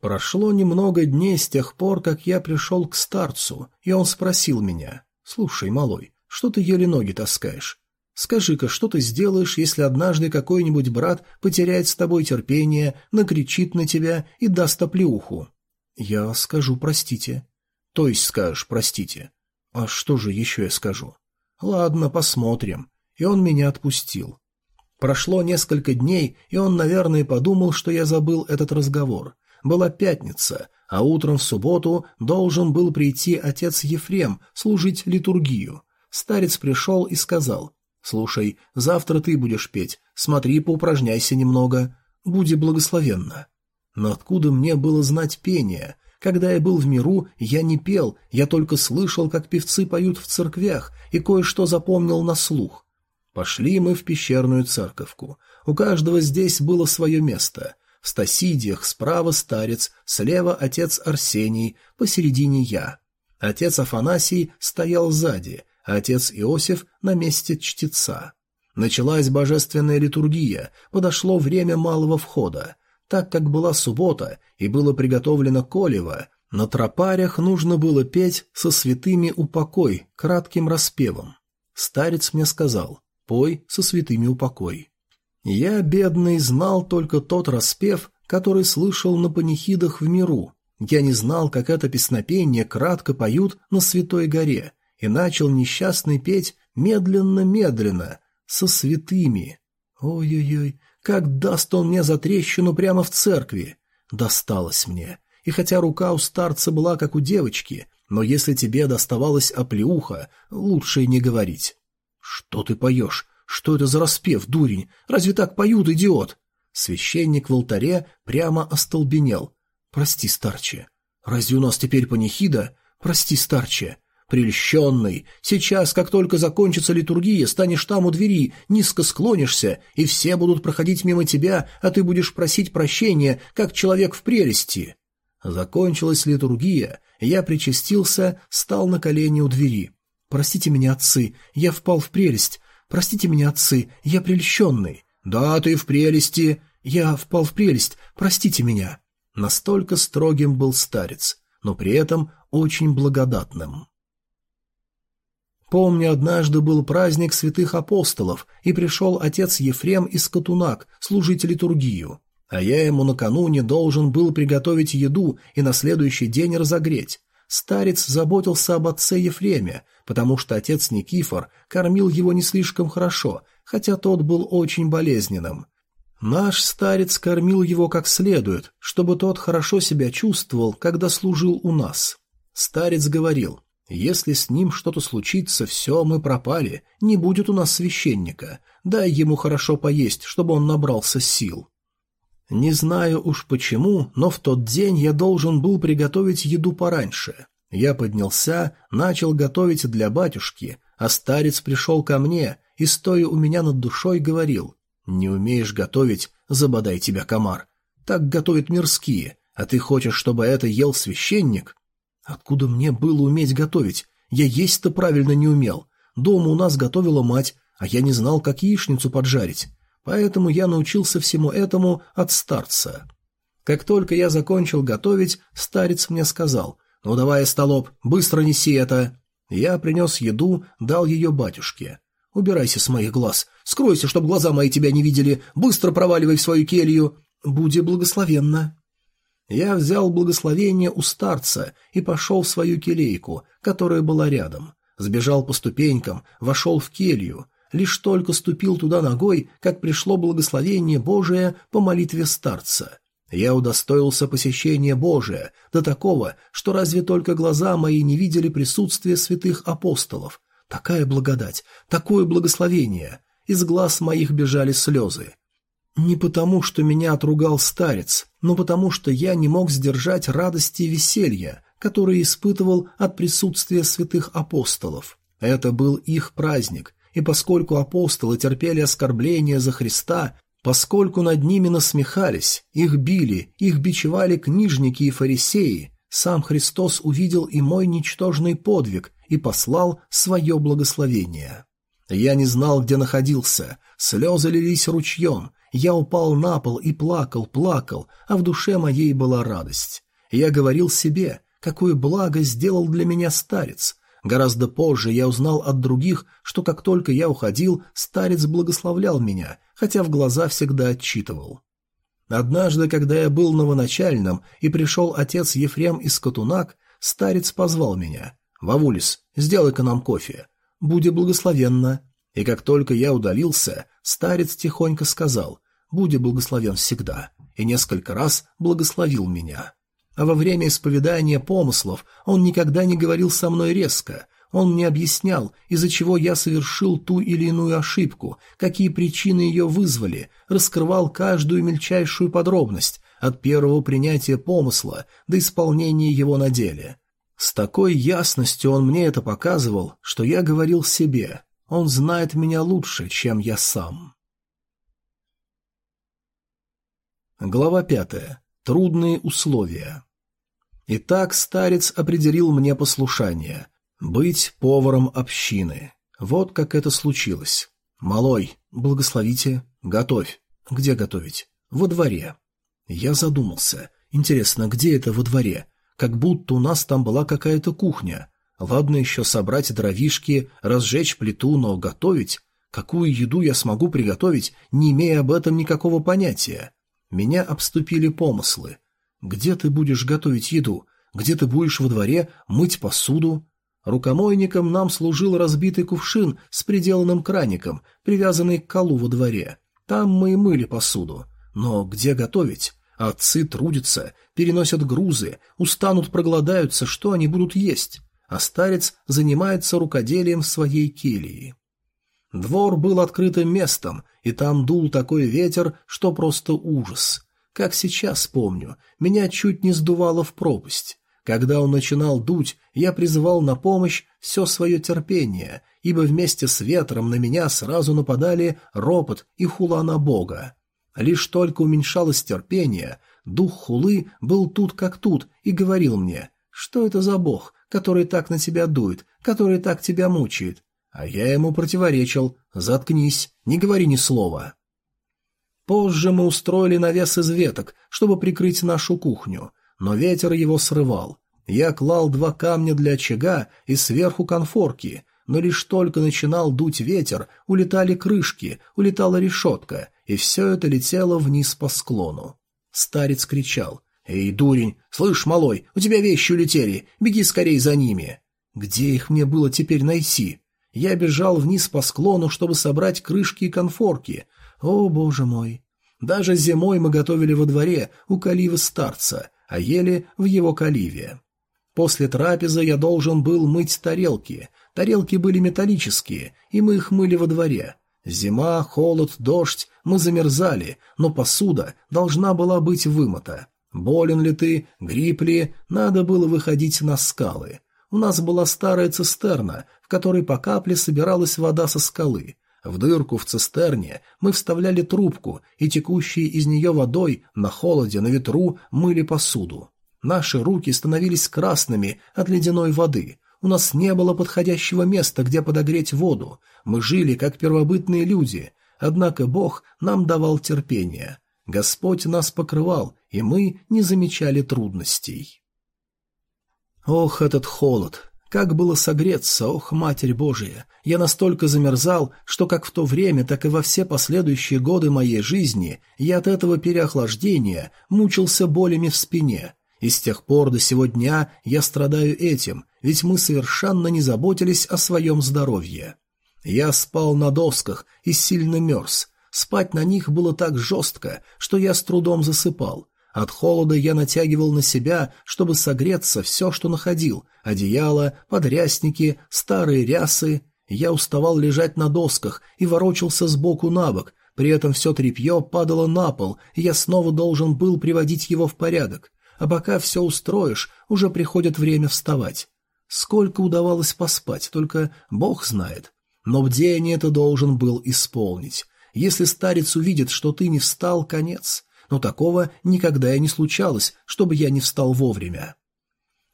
S1: Прошло немного дней с тех пор, как я пришел к старцу, и он спросил меня, «Слушай, малой, что ты еле ноги таскаешь? Скажи-ка, что ты сделаешь, если однажды какой-нибудь брат потеряет с тобой терпение, накричит на тебя и даст оплеуху? Я скажу «простите». То есть скажешь «простите». А что же еще я скажу? Ладно, посмотрим. И он меня отпустил. Прошло несколько дней, и он, наверное, подумал, что я забыл этот разговор. Была пятница, а утром в субботу должен был прийти отец Ефрем служить литургию. Старец пришел и сказал, «Слушай, завтра ты будешь петь, смотри, поупражняйся немного, буди благословенна». Но откуда мне было знать пение? Когда я был в миру, я не пел, я только слышал, как певцы поют в церквях, и кое-что запомнил на слух. Пошли мы в пещерную церковку. У каждого здесь было свое место. В Стасидиях справа старец, слева отец Арсений, посередине я. Отец Афанасий стоял сзади, а отец Иосиф на месте чтеца. Началась божественная литургия, подошло время малого входа. Так как была суббота и было приготовлено колево, на тропарях нужно было петь со святыми упокой, кратким распевом. Старец мне сказал «Пой со святыми упокой». Я, бедный, знал только тот распев, который слышал на панихидах в миру. Я не знал, как это песнопение кратко поют на Святой горе, и начал несчастный петь медленно-медленно, со святыми. Ой-ой-ой, как даст он мне за трещину прямо в церкви! Досталось мне. И хотя рука у старца была как у девочки, но если тебе доставалась оплеуха, лучше не говорить. «Что ты поешь? Что это за распев, дурень? Разве так поют, идиот?» Священник в алтаре прямо остолбенел. «Прости, старче. Разве у нас теперь панихида? Прости, старче. Прельщенный, сейчас, как только закончится литургия, станешь там у двери, низко склонишься, и все будут проходить мимо тебя, а ты будешь просить прощения, как человек в прелести. Закончилась литургия, я причастился, стал на колени у двери. «Простите меня, отцы, я впал в прелесть. Простите меня, отцы, я прельщенный». «Да, ты в прелести». «Я впал в прелесть, простите меня». Настолько строгим был старец, но при этом очень благодатным. Помню, однажды был праздник святых апостолов, и пришел отец Ефрем из Катунак служить литургию. А я ему накануне должен был приготовить еду и на следующий день разогреть. Старец заботился об отце Ефреме, потому что отец Никифор кормил его не слишком хорошо, хотя тот был очень болезненным. Наш старец кормил его как следует, чтобы тот хорошо себя чувствовал, когда служил у нас. Старец говорил, если с ним что-то случится, все, мы пропали, не будет у нас священника. Дай ему хорошо поесть, чтобы он набрался сил. Не знаю уж почему, но в тот день я должен был приготовить еду пораньше. Я поднялся, начал готовить для батюшки, а старец пришел ко мне и, стоя у меня над душой, говорил, «Не умеешь готовить, забодай тебя комар. Так готовят мирские, а ты хочешь, чтобы это ел священник?» Откуда мне было уметь готовить? Я есть-то правильно не умел. Дома у нас готовила мать, а я не знал, как яичницу поджарить. Поэтому я научился всему этому от старца. Как только я закончил готовить, старец мне сказал, «Ну давай, столоп, быстро неси это!» Я принес еду, дал ее батюшке. «Убирайся с моих глаз, скройся, чтоб глаза мои тебя не видели, быстро проваливай в свою келью, буди благословенна!» Я взял благословение у старца и пошел в свою келейку, которая была рядом. Сбежал по ступенькам, вошел в келью. Лишь только ступил туда ногой, как пришло благословение Божие по молитве старца. Я удостоился посещения Божия, до такого, что разве только глаза мои не видели присутствия святых апостолов. Такая благодать, такое благословение. Из глаз моих бежали слезы. Не потому, что меня отругал старец, но потому, что я не мог сдержать радости и веселья, которые испытывал от присутствия святых апостолов. Это был их праздник, и поскольку апостолы терпели оскорбления за Христа, поскольку над ними насмехались, их били, их бичевали книжники и фарисеи, сам Христос увидел и мой ничтожный подвиг и послал свое благословение. Я не знал, где находился, слезы лились ручьем, я упал на пол и плакал, плакал, а в душе моей была радость. Я говорил себе, какое благо сделал для меня старец. Гораздо позже я узнал от других, что как только я уходил, старец благословлял меня, хотя в глаза всегда отчитывал. Однажды, когда я был новоначальным и пришел отец Ефрем из Катунак, старец позвал меня. «Вавулис, сделай-ка нам кофе. Будь благословенна». И как только я удалился, старец тихонько сказал «Будь благословен всегда», и несколько раз благословил меня. А во время исповедания помыслов он никогда не говорил со мной резко, он мне объяснял, из-за чего я совершил ту или иную ошибку, какие причины ее вызвали, раскрывал каждую мельчайшую подробность, от первого принятия помысла до исполнения его на деле. С такой ясностью он мне это показывал, что я говорил себе, он знает меня лучше, чем я сам. Глава пятая. Трудные условия. Итак, старец определил мне послушание – быть поваром общины. Вот как это случилось. «Малой, благословите, готовь». «Где готовить?» «Во дворе». Я задумался. Интересно, где это во дворе? Как будто у нас там была какая-то кухня. Ладно еще собрать дровишки, разжечь плиту, но готовить? Какую еду я смогу приготовить, не имея об этом никакого понятия? Меня обступили помыслы. Где ты будешь готовить еду? Где ты будешь во дворе мыть посуду? Рукомойником нам служил разбитый кувшин с приделанным краником, привязанный к колу во дворе. Там мы и мыли посуду. Но где готовить? Отцы трудятся, переносят грузы, устанут, проголодаются, что они будут есть? А старец занимается рукоделием в своей кельи. Двор был открытым местом, и там дул такой ветер, что просто ужас. Как сейчас помню, меня чуть не сдувало в пропасть. Когда он начинал дуть, я призывал на помощь все свое терпение, ибо вместе с ветром на меня сразу нападали ропот и хула на Бога. Лишь только уменьшалось терпение, дух хулы был тут как тут и говорил мне, что это за бог, который так на тебя дует, который так тебя мучает. А я ему противоречил «Заткнись, не говори ни слова». Позже мы устроили навес из веток, чтобы прикрыть нашу кухню, но ветер его срывал. Я клал два камня для очага и сверху конфорки, но лишь только начинал дуть ветер, улетали крышки, улетала решетка, и все это летело вниз по склону. Старец кричал «Эй, дурень, слышь, малой, у тебя вещи улетели, беги скорей за ними!» Где их мне было теперь найти? Я бежал вниз по склону, чтобы собрать крышки и конфорки. О, боже мой! Даже зимой мы готовили во дворе у каливы старца, а ели в его каливе. После трапезы я должен был мыть тарелки. Тарелки были металлические, и мы их мыли во дворе. Зима, холод, дождь, мы замерзали, но посуда должна была быть вымыта. Болен ли ты, грипп ли, надо было выходить на скалы. У нас была старая цистерна, которой по капле собиралась вода со скалы. В дырку в цистерне мы вставляли трубку, и текущей из нее водой на холоде, на ветру мыли посуду. Наши руки становились красными от ледяной воды. У нас не было подходящего места, где подогреть воду. Мы жили как первобытные люди. Однако Бог нам давал терпение. Господь нас покрывал, и мы не замечали трудностей. Ох, этот холод! Как было согреться, ох, Матерь Божия! Я настолько замерзал, что как в то время, так и во все последующие годы моей жизни я от этого переохлаждения мучился болями в спине. И с тех пор до сего дня я страдаю этим, ведь мы совершенно не заботились о своем здоровье. Я спал на досках и сильно мерз. Спать на них было так жестко, что я с трудом засыпал. От холода я натягивал на себя, чтобы согреться все, что находил – одеяло, подрясники, старые рясы. Я уставал лежать на досках и ворочался сбоку на бок, при этом все тряпье падало на пол, и я снова должен был приводить его в порядок. А пока все устроишь, уже приходит время вставать. Сколько удавалось поспать, только Бог знает. Но бдение ты должен был исполнить. Если старец увидит, что ты не встал, конец но такого никогда и не случалось, чтобы я не встал вовремя.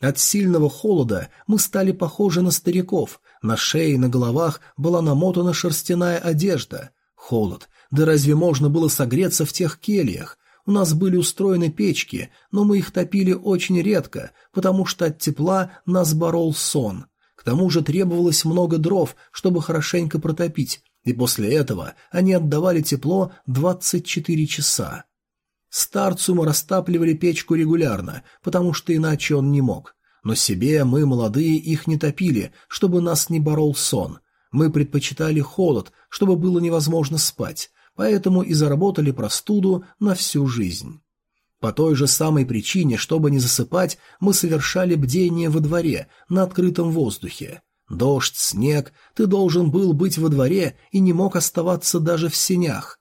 S1: От сильного холода мы стали похожи на стариков, на шее и на головах была намотана шерстяная одежда. Холод. Да разве можно было согреться в тех кельях? У нас были устроены печки, но мы их топили очень редко, потому что от тепла нас борол сон. К тому же требовалось много дров, чтобы хорошенько протопить, и после этого они отдавали тепло 24 часа. Старцу мы растапливали печку регулярно, потому что иначе он не мог. Но себе мы, молодые, их не топили, чтобы нас не борол сон. Мы предпочитали холод, чтобы было невозможно спать, поэтому и заработали простуду на всю жизнь. По той же самой причине, чтобы не засыпать, мы совершали бдение во дворе, на открытом воздухе. Дождь, снег, ты должен был быть во дворе и не мог оставаться даже в сенях.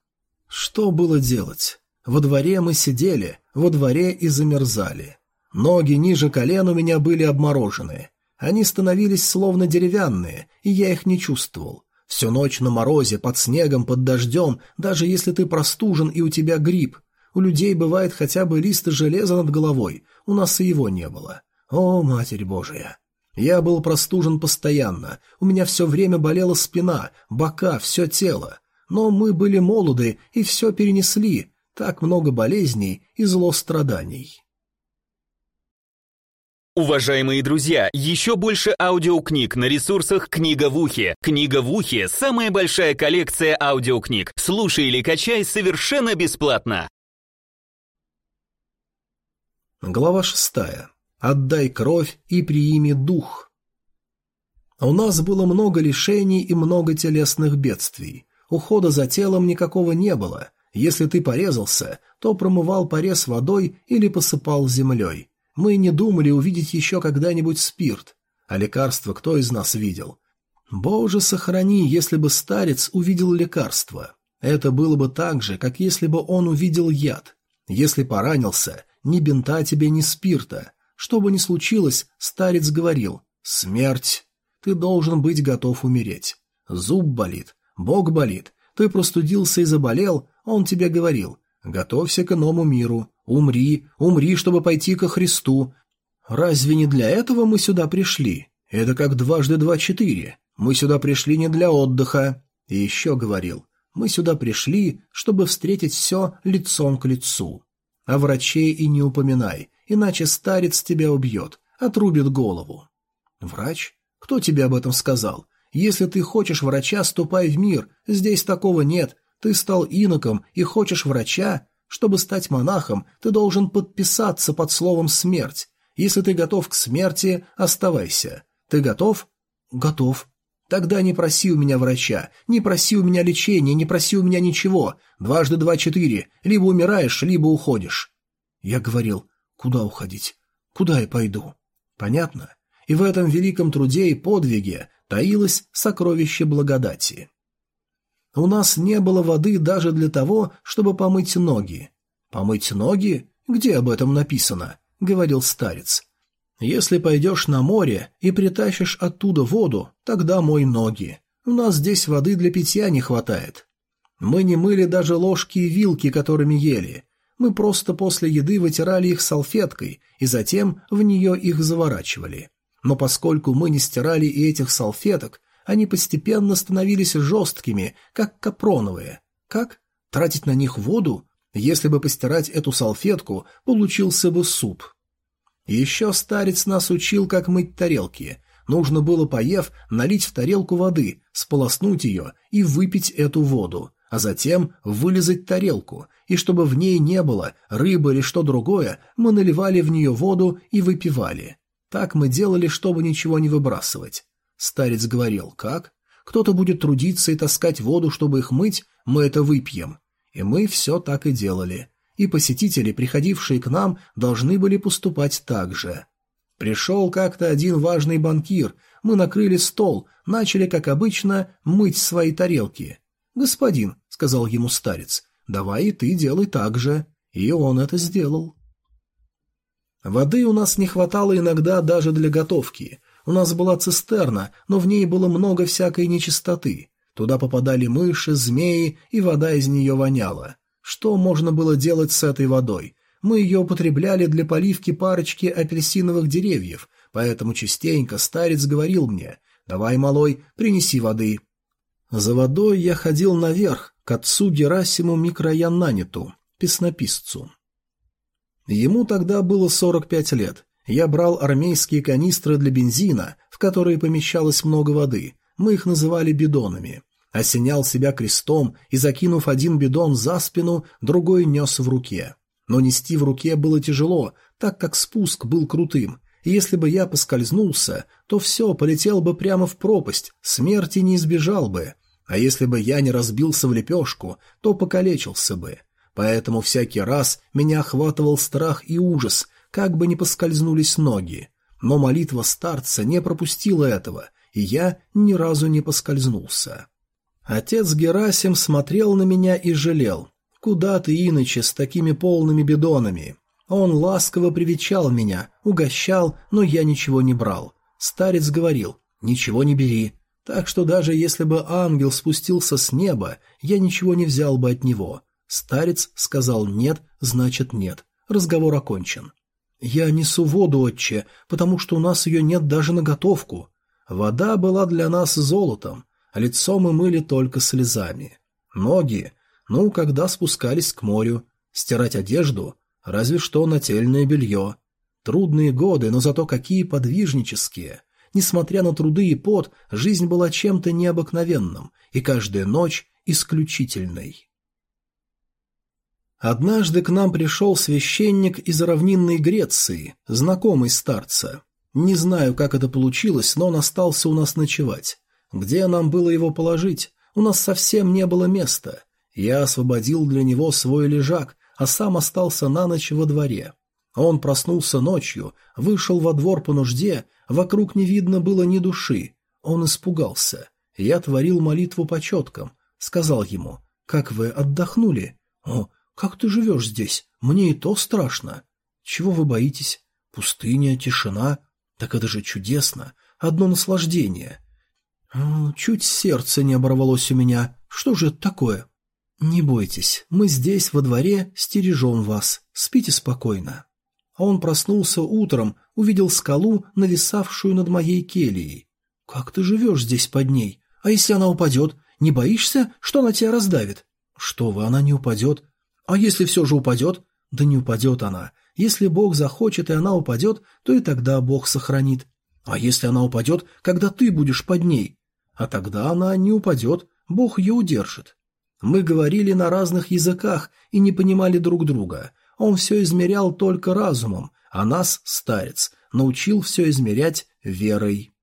S1: Что было делать? Во дворе мы сидели, во дворе и замерзали. Ноги ниже колен у меня были обморожены. Они становились словно деревянные, и я их не чувствовал. Всю ночь на морозе, под снегом, под дождем, даже если ты простужен и у тебя грипп. У людей бывает хотя бы лист железа над головой, у нас и его не было. О, Матерь Божия! Я был простужен постоянно, у меня все время болела спина, бока, все тело. Но мы были молоды и все перенесли, так много болезней и зло страданий.
S2: Уважаемые друзья, еще больше аудиокниг на ресурсах «Книга в ухе». «Книга в ухе» — самая большая коллекция аудиокниг. Слушай или качай совершенно бесплатно.
S1: Глава шестая. «Отдай кровь и приими дух». У нас было много лишений и много телесных бедствий. Ухода за телом никакого не было, если ты порезался, то промывал порез водой или посыпал землей. Мы не думали увидеть еще когда-нибудь спирт. А лекарство кто из нас видел? Боже, сохрани, если бы старец увидел лекарство. Это было бы так же, как если бы он увидел яд. Если поранился, ни бинта тебе, ни спирта. Что бы ни случилось, старец говорил «Смерть! Ты должен быть готов умереть. Зуб болит, бок болит, ты простудился и заболел, он тебе говорил, готовься к иному миру, умри, умри, чтобы пойти ко Христу. Разве не для этого мы сюда пришли? Это как дважды два четыре. Мы сюда пришли не для отдыха. И еще говорил, мы сюда пришли, чтобы встретить все лицом к лицу. А врачей и не упоминай, иначе старец тебя убьет, отрубит голову. Врач? Кто тебе об этом сказал? Если ты хочешь врача, ступай в мир, здесь такого нет, ты стал иноком и хочешь врача? Чтобы стать монахом, ты должен подписаться под словом «смерть». Если ты готов к смерти, оставайся. Ты готов? Готов. Тогда не проси у меня врача, не проси у меня лечения, не проси у меня ничего. Дважды два четыре. Либо умираешь, либо уходишь. Я говорил, куда уходить? Куда я пойду? Понятно? И в этом великом труде и подвиге таилось сокровище благодати. У нас не было воды даже для того, чтобы помыть ноги. «Помыть ноги? Где об этом написано?» — говорил старец. Если пойдешь на море и притащишь оттуда воду, тогда мой ноги. У нас здесь воды для питья не хватает. Мы не мыли даже ложки и вилки, которыми ели. Мы просто после еды вытирали их салфеткой и затем в нее их заворачивали. Но поскольку мы не стирали и этих салфеток, они постепенно становились жесткими, как капроновые. Как? Тратить на них воду? Если бы постирать эту салфетку, получился бы суп. Еще старец нас учил, как мыть тарелки. Нужно было, поев, налить в тарелку воды, сполоснуть ее и выпить эту воду, а затем вылезать тарелку, и чтобы в ней не было рыбы или что другое, мы наливали в нее воду и выпивали. Так мы делали, чтобы ничего не выбрасывать. Старец говорил, как? Кто-то будет трудиться и таскать воду, чтобы их мыть, мы это выпьем. И мы все так и делали. И посетители, приходившие к нам, должны были поступать так же. Пришел как-то один важный банкир, мы накрыли стол, начали, как обычно, мыть свои тарелки. «Господин», — сказал ему старец, — «давай и ты делай так же». И он это сделал. Воды у нас не хватало иногда даже для готовки. У нас была цистерна, но в ней было много всякой нечистоты. Туда попадали мыши, змеи, и вода из нее воняла. Что можно было делать с этой водой? Мы ее употребляли для поливки парочки апельсиновых деревьев, поэтому частенько старец говорил мне «Давай, малой, принеси воды». За водой я ходил наверх, к отцу Герасиму Микроянаниту, песнописцу. Ему тогда было 45 лет. Я брал армейские канистры для бензина, в которые помещалось много воды, мы их называли бидонами. Осенял себя крестом и, закинув один бидон за спину, другой нес в руке. Но нести в руке было тяжело, так как спуск был крутым, и если бы я поскользнулся, то все, полетел бы прямо в пропасть, смерти не избежал бы. А если бы я не разбился в лепешку, то покалечился бы. Поэтому всякий раз меня охватывал страх и ужас, как бы не поскользнулись ноги. Но молитва старца не пропустила этого, и я ни разу не поскользнулся. Отец Герасим смотрел на меня и жалел. «Куда ты, иначе, с такими полными бидонами?» Он ласково привечал меня, угощал, но я ничего не брал. Старец говорил «Ничего не бери». Так что даже если бы ангел спустился с неба, я ничего не взял бы от него. Старец сказал «нет», значит «нет». Разговор окончен. «Я несу воду, отче, потому что у нас ее нет даже на готовку». Вода была для нас золотом, а лицо мы мыли только слезами. Ноги, ну, когда спускались к морю, стирать одежду, Разве что нательное белье. Трудные годы, но зато какие подвижнические. Несмотря на труды и пот, жизнь была чем-то необыкновенным, и каждая ночь исключительной. Однажды к нам пришел священник из равнинной Греции, знакомый старца. Не знаю, как это получилось, но он остался у нас ночевать. Где нам было его положить? У нас совсем не было места. Я освободил для него свой лежак, а сам остался на ночь во дворе. Он проснулся ночью, вышел во двор по нужде, вокруг не видно было ни души. Он испугался. Я творил молитву по четкам. Сказал ему, «Как вы отдохнули?» «О, как ты живешь здесь? Мне и то страшно». «Чего вы боитесь?» «Пустыня, тишина. Так это же чудесно. Одно наслаждение». «Чуть сердце не оборвалось у меня. Что же это такое?» «Не бойтесь, мы здесь, во дворе, стережем вас. Спите спокойно». А он проснулся утром, увидел скалу, нависавшую над моей кельей. «Как ты живешь здесь под ней? А если она упадет? Не боишься, что она тебя раздавит?» «Что вы, она не упадет. А если все же упадет?» «Да не упадет она. Если Бог захочет, и она упадет, то и тогда Бог сохранит. А если она упадет, когда ты будешь под ней? А тогда она не упадет, Бог ее удержит». Мы говорили на разных языках и не понимали друг друга. Он все измерял только разумом, а нас, старец, научил все измерять верой.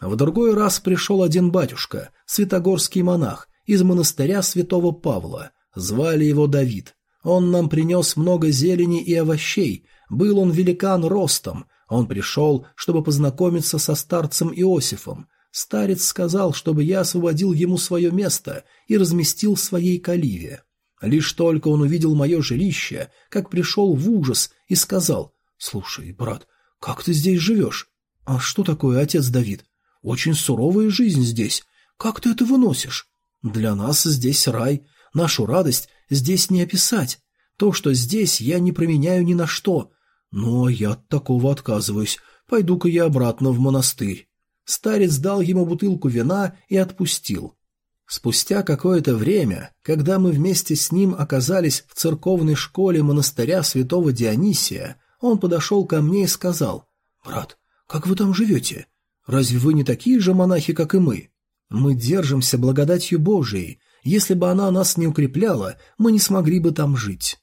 S1: В другой раз пришел один батюшка, святогорский монах, из монастыря святого Павла. Звали его Давид. Он нам принес много зелени и овощей. Был он великан ростом. Он пришел, чтобы познакомиться со старцем Иосифом, Старец сказал, чтобы я освободил ему свое место и разместил в своей каливе. Лишь только он увидел мое жилище, как пришел в ужас и сказал, «Слушай, брат, как ты здесь живешь? А что такое, отец Давид? Очень суровая жизнь здесь. Как ты это выносишь? Для нас здесь рай. Нашу радость здесь не описать. То, что здесь, я не променяю ни на что. Но я от такого отказываюсь. Пойду-ка я обратно в монастырь. Старец дал ему бутылку вина и отпустил. Спустя какое-то время, когда мы вместе с ним оказались в церковной школе монастыря святого Дионисия, он подошел ко мне и сказал, «Брат, как вы там живете? Разве вы не такие же монахи, как и мы? Мы держимся благодатью Божией. Если бы она нас не укрепляла, мы не смогли бы там жить».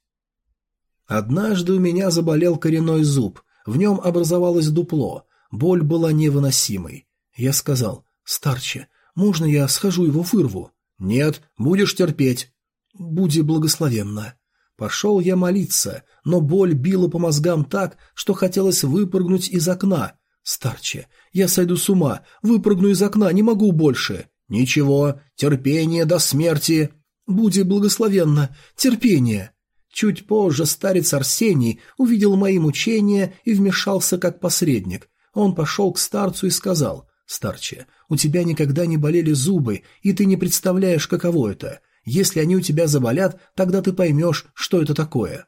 S1: Однажды у меня заболел коренной зуб, в нем образовалось дупло, боль была невыносимой. Я сказал, «Старче, можно я схожу его вырву?» «Нет, будешь терпеть». «Буди благословенна». Пошел я молиться, но боль била по мозгам так, что хотелось выпрыгнуть из окна. «Старче, я сойду с ума, выпрыгну из окна, не могу больше». «Ничего, терпение до смерти». «Буди благословенна, терпение». Чуть позже старец Арсений увидел мои мучения и вмешался как посредник. Он пошел к старцу и сказал, «Старче, у тебя никогда не болели зубы, и ты не представляешь, каково это. Если они у тебя заболят, тогда ты поймешь, что это такое».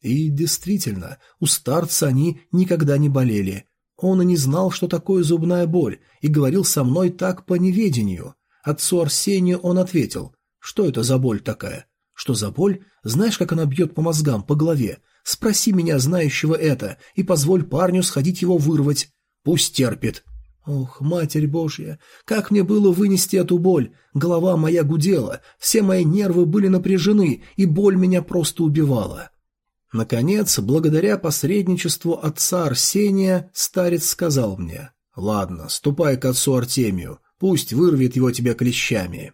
S1: И действительно, у старца они никогда не болели. Он и не знал, что такое зубная боль, и говорил со мной так по неведению. Отцу Арсению он ответил, что это за боль такая? Что за боль? Знаешь, как она бьет по мозгам, по голове? Спроси меня, знающего это, и позволь парню сходить его вырвать. Пусть терпит. Ох, Матерь Божья, как мне было вынести эту боль! Голова моя гудела, все мои нервы были напряжены, и боль меня просто убивала. Наконец, благодаря посредничеству отца Арсения, старец сказал мне, «Ладно, ступай к отцу Артемию, пусть вырвет его тебя клещами».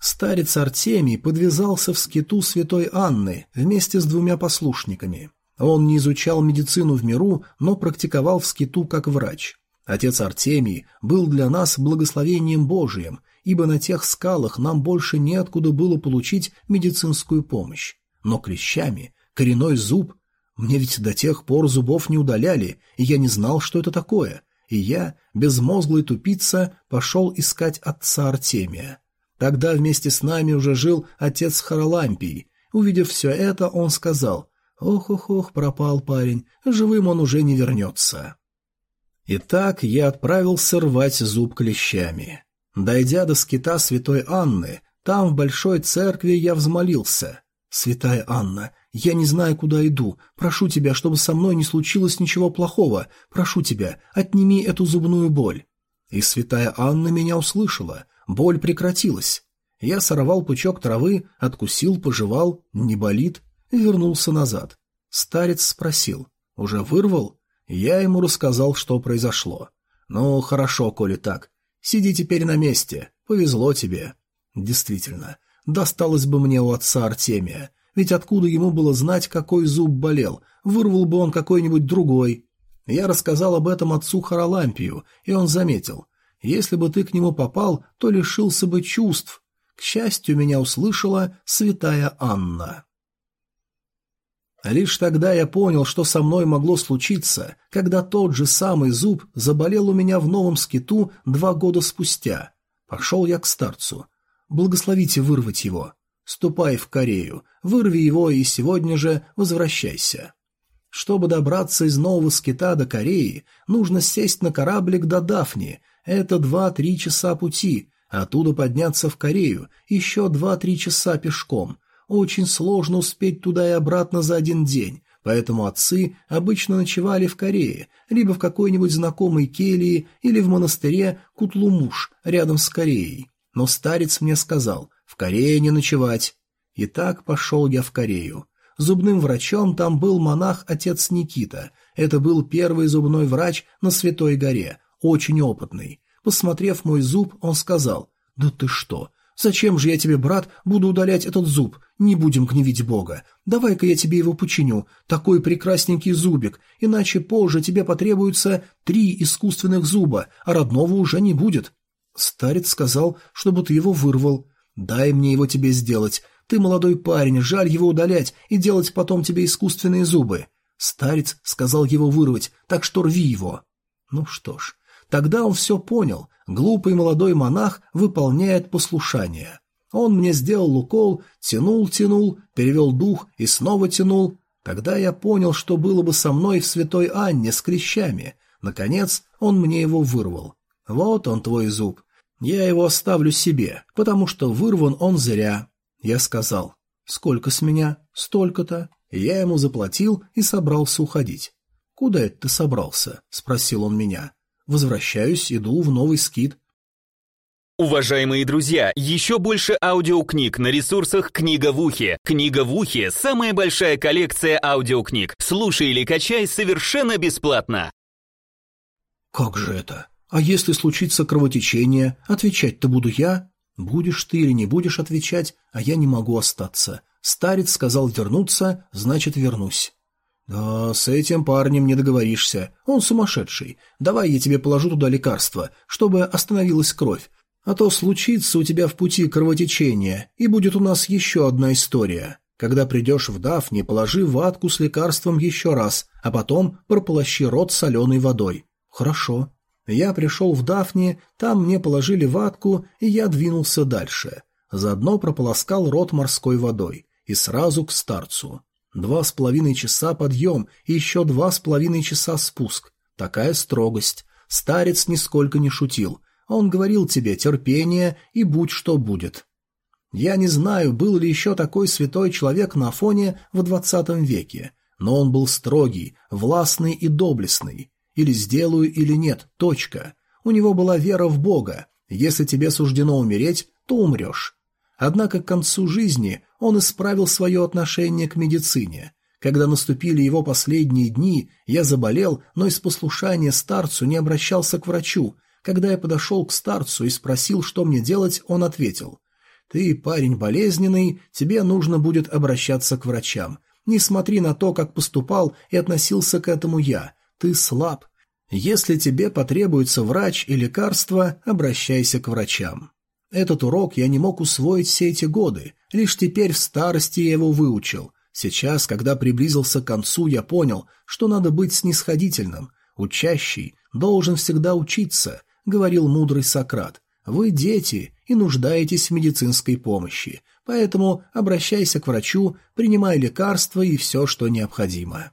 S1: Старец Артемий подвязался в скиту святой Анны вместе с двумя послушниками. Он не изучал медицину в миру, но практиковал в скиту как врач. Отец Артемий был для нас благословением Божиим, ибо на тех скалах нам больше неоткуда было получить медицинскую помощь. Но клещами, коренной зуб, мне ведь до тех пор зубов не удаляли, и я не знал, что это такое, и я, безмозглый тупица, пошел искать отца Артемия. Тогда вместе с нами уже жил отец Харалампий. Увидев все это, он сказал, «Ох-ох-ох, пропал парень, живым он уже не вернется». Итак, я отправился рвать зуб клещами. Дойдя до скита святой Анны, там, в большой церкви, я взмолился. «Святая Анна, я не знаю, куда иду. Прошу тебя, чтобы со мной не случилось ничего плохого. Прошу тебя, отними эту зубную боль». И святая Анна меня услышала. Боль прекратилась. Я сорвал пучок травы, откусил, пожевал, не болит, и вернулся назад. Старец спросил. «Уже вырвал?» Я ему рассказал, что произошло. «Ну, хорошо, коли так. Сиди теперь на месте. Повезло тебе». Действительно, досталось бы мне у отца Артемия. Ведь откуда ему было знать, какой зуб болел? Вырвал бы он какой-нибудь другой. Я рассказал об этом отцу Харалампию, и он заметил. Если бы ты к нему попал, то лишился бы чувств. К счастью, меня услышала святая Анна. Лишь тогда я понял, что со мной могло случиться, когда тот же самый зуб заболел у меня в новом скиту два года спустя. Пошел я к старцу. Благословите вырвать его. Ступай в Корею, вырви его и сегодня же возвращайся. Чтобы добраться из нового скита до Кореи, нужно сесть на кораблик до Дафни. Это два-три часа пути, оттуда подняться в Корею, еще два-три часа пешком, очень сложно успеть туда и обратно за один день, поэтому отцы обычно ночевали в Корее, либо в какой-нибудь знакомой келье или в монастыре Кутлумуш рядом с Кореей. Но старец мне сказал, Корее не ночевать. И так пошел я в Корею. Зубным врачом там был монах-отец Никита. Это был первый зубной врач на Святой горе, очень опытный. Посмотрев мой зуб, он сказал, «Да ты что, Зачем же я тебе, брат, буду удалять этот зуб? Не будем гневить Бога. Давай-ка я тебе его починю. Такой прекрасненький зубик, иначе позже тебе потребуется три искусственных зуба, а родного уже не будет. Старец сказал, чтобы ты его вырвал. Дай мне его тебе сделать. Ты молодой парень, жаль его удалять и делать потом тебе искусственные зубы. Старец сказал его вырвать, так что рви его. Ну что ж, тогда он все понял. Глупый молодой монах выполняет послушание. Он мне сделал укол, тянул-тянул, перевел дух и снова тянул. Тогда я понял, что было бы со мной в святой Анне с клещами. Наконец он мне его вырвал. Вот он, твой зуб. Я его оставлю себе, потому что вырван он зря. Я сказал, сколько с меня? Столько-то. Я ему заплатил и собрался уходить. «Куда это ты собрался?» — спросил он меня. «Возвращаюсь, иду в новый скит».
S2: Уважаемые друзья, еще больше аудиокниг на ресурсах «Книга в ухе». «Книга в ухе» — самая большая коллекция аудиокниг. Слушай или качай совершенно бесплатно.
S1: «Как же это? А если случится кровотечение, отвечать-то буду я? Будешь ты или не будешь отвечать, а я не могу остаться. Старец сказал вернуться, значит вернусь. «Да, с этим парнем не договоришься. Он сумасшедший. Давай я тебе положу туда лекарство, чтобы остановилась кровь. А то случится у тебя в пути кровотечение, и будет у нас еще одна история. Когда придешь в Дафни, положи ватку с лекарством еще раз, а потом прополощи рот соленой водой». «Хорошо». Я пришел в Дафни, там мне положили ватку, и я двинулся дальше. Заодно прополоскал рот морской водой и сразу к старцу. Два с половиной часа подъем и еще два с половиной часа спуск. Такая строгость. Старец нисколько не шутил. Он говорил тебе терпение и будь что будет. Я не знаю, был ли еще такой святой человек на Афоне в двадцатом веке, но он был строгий, властный и доблестный. Или сделаю, или нет, точка. У него была вера в Бога. Если тебе суждено умереть, то умрешь. Однако к концу жизни он исправил свое отношение к медицине. Когда наступили его последние дни, я заболел, но из послушания старцу не обращался к врачу. Когда я подошел к старцу и спросил, что мне делать, он ответил. «Ты парень болезненный, тебе нужно будет обращаться к врачам. Не смотри на то, как поступал и относился к этому я. Ты слаб. Если тебе потребуется врач и лекарство, обращайся к врачам». Этот урок я не мог усвоить все эти годы, лишь теперь в старости я его выучил. Сейчас, когда приблизился к концу, я понял, что надо быть снисходительным. Учащий должен всегда учиться, говорил мудрый Сократ. Вы дети и нуждаетесь в медицинской помощи, поэтому обращайся к врачу, принимай лекарства и все, что необходимо.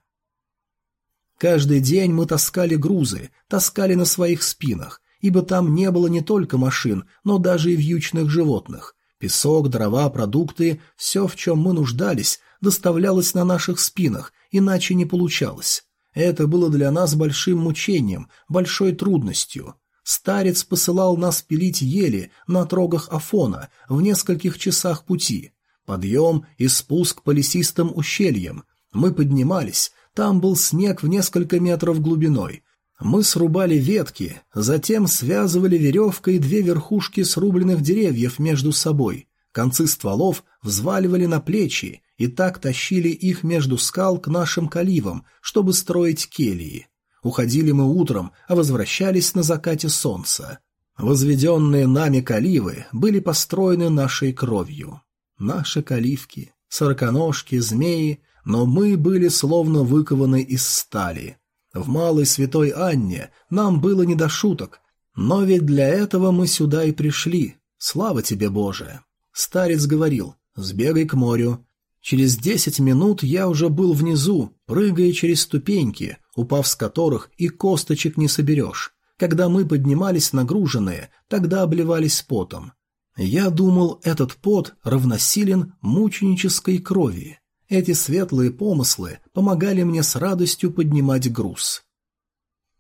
S1: Каждый день мы таскали грузы, таскали на своих спинах, ибо там не было не только машин, но даже и вьючных животных. Песок, дрова, продукты – все, в чем мы нуждались, доставлялось на наших спинах, иначе не получалось. Это было для нас большим мучением, большой трудностью. Старец посылал нас пилить ели на трогах Афона в нескольких часах пути. Подъем и спуск по лесистым ущельям. Мы поднимались, там был снег в несколько метров глубиной, мы срубали ветки, затем связывали веревкой две верхушки срубленных деревьев между собой. Концы стволов взваливали на плечи и так тащили их между скал к нашим каливам, чтобы строить келии. Уходили мы утром, а возвращались на закате солнца. Возведенные нами каливы были построены нашей кровью. Наши каливки, сороконожки, змеи, но мы были словно выкованы из стали. В Малой Святой Анне нам было не до шуток, но ведь для этого мы сюда и пришли. Слава тебе, Боже!» Старец говорил, «Сбегай к морю». Через десять минут я уже был внизу, прыгая через ступеньки, упав с которых и косточек не соберешь. Когда мы поднимались нагруженные, тогда обливались потом. Я думал, этот пот равносилен мученической крови. Эти светлые помыслы помогали мне с радостью поднимать груз.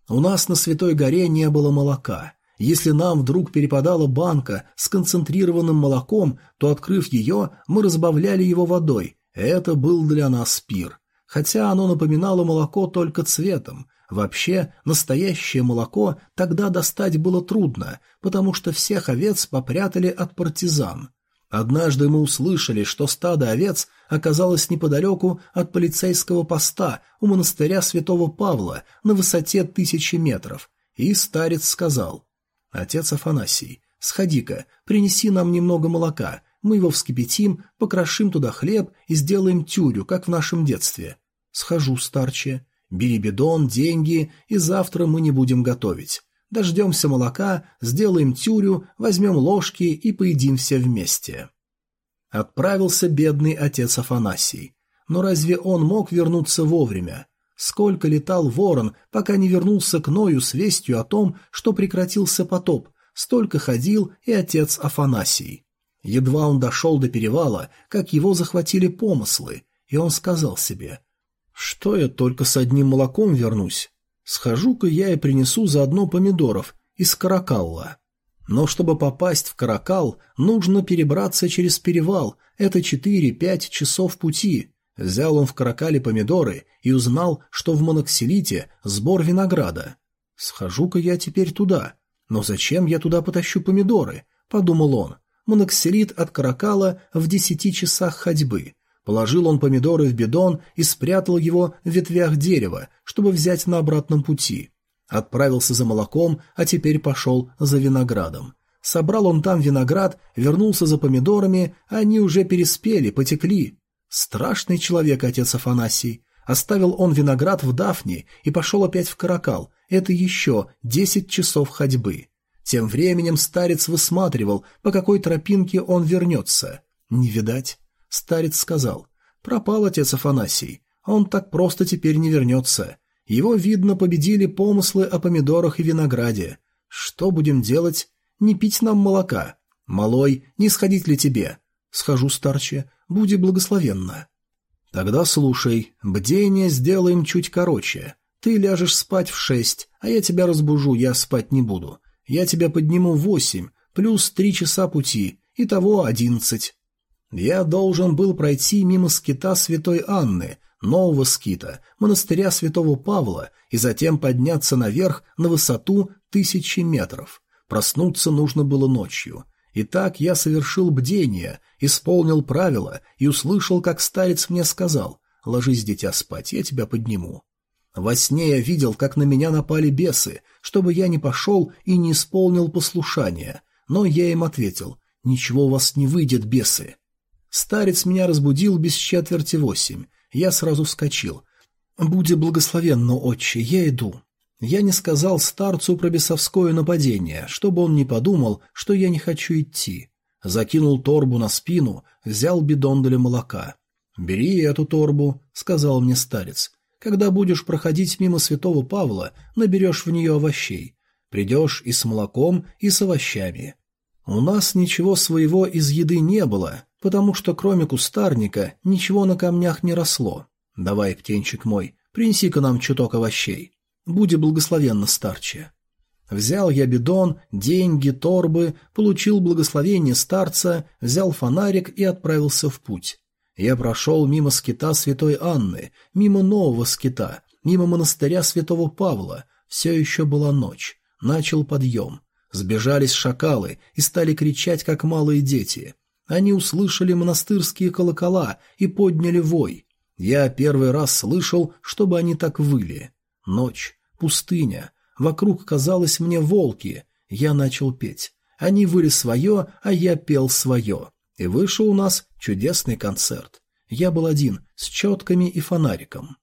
S1: У нас на Святой горе не было молока. Если нам вдруг перепадала банка с концентрированным молоком, то, открыв ее, мы разбавляли его водой. Это был для нас пир. Хотя оно напоминало молоко только цветом. Вообще, настоящее молоко тогда достать было трудно, потому что всех овец попрятали от партизан. Однажды мы услышали, что стадо овец оказалось неподалеку от полицейского поста у монастыря святого Павла на высоте тысячи метров, и старец сказал, «Отец Афанасий, сходи-ка, принеси нам немного молока, мы его вскипятим, покрошим туда хлеб и сделаем тюрю, как в нашем детстве». Схожу, старче. Бери бидон, деньги, и завтра мы не будем готовить. Дождемся молока, сделаем тюрю, возьмем ложки и поедим все вместе. Отправился бедный отец Афанасий. Но разве он мог вернуться вовремя? Сколько летал ворон, пока не вернулся к Ною с вестью о том, что прекратился потоп, столько ходил и отец Афанасий. Едва он дошел до перевала, как его захватили помыслы, и он сказал себе, «Что я только с одним молоком вернусь? Схожу-ка я и принесу заодно помидоров из Каракала». Но чтобы попасть в Каракал, нужно перебраться через перевал, это четыре-пять часов пути. Взял он в Каракале помидоры и узнал, что в Моноксилите сбор винограда. «Схожу-ка я теперь туда. Но зачем я туда потащу помидоры?» — подумал он. Моноксилита от Каракала в десяти часах ходьбы. Положил он помидоры в бидон и спрятал его в ветвях дерева, чтобы взять на обратном пути. Отправился за молоком, а теперь пошел за виноградом. Собрал он там виноград, вернулся за помидорами, они уже переспели, потекли. Страшный человек, отец Афанасий. Оставил он виноград в Дафне и пошел опять в Каракал. Это еще десять часов ходьбы. Тем временем старец высматривал, по какой тропинке он вернется. Не видать. Старец сказал, пропал отец Афанасий, он так просто теперь не вернется. Его, видно, победили помыслы о помидорах и винограде. Что будем делать? Не пить нам молока. Малой, не сходить ли тебе? Схожу, старче, буди благословенна. Тогда слушай, бдение сделаем чуть короче. Ты ляжешь спать в шесть, а я тебя разбужу, я спать не буду. Я тебя подниму в восемь, плюс три часа пути, итого одиннадцать. Я должен был пройти мимо скита святой Анны, нового скита, монастыря святого Павла, и затем подняться наверх на высоту тысячи метров. Проснуться нужно было ночью. Итак, я совершил бдение, исполнил правила и услышал, как старец мне сказал «Ложись, дитя, спать, я тебя подниму». Во сне я видел, как на меня напали бесы, чтобы я не пошел и не исполнил послушания, но я им ответил «Ничего у вас не выйдет, бесы». Старец меня разбудил без четверти восемь. Я сразу вскочил. «Буди благословенно, отче, я иду». Я не сказал старцу про бесовское нападение, чтобы он не подумал, что я не хочу идти. Закинул торбу на спину, взял бидон для молока. «Бери эту торбу», — сказал мне старец. Когда будешь проходить мимо святого Павла, наберешь в нее овощей. Придешь и с молоком, и с овощами. У нас ничего своего из еды не было, потому что кроме кустарника ничего на камнях не росло. Давай, птенчик мой, принеси-ка нам чуток овощей. Буди благословенно, старче. Взял я бидон, деньги, торбы, получил благословение старца, взял фонарик и отправился в путь. Я прошел мимо скита святой Анны, мимо нового скита, мимо монастыря святого Павла. Все еще была ночь. Начал подъем. Сбежались шакалы и стали кричать, как малые дети. Они услышали монастырские колокола и подняли вой. Я первый раз слышал, чтобы они так выли. Ночь, пустыня, вокруг казалось мне волки. Я начал петь. Они выли свое, а я пел свое. И вышел у нас чудесный концерт. Я был один, с четками и фонариком.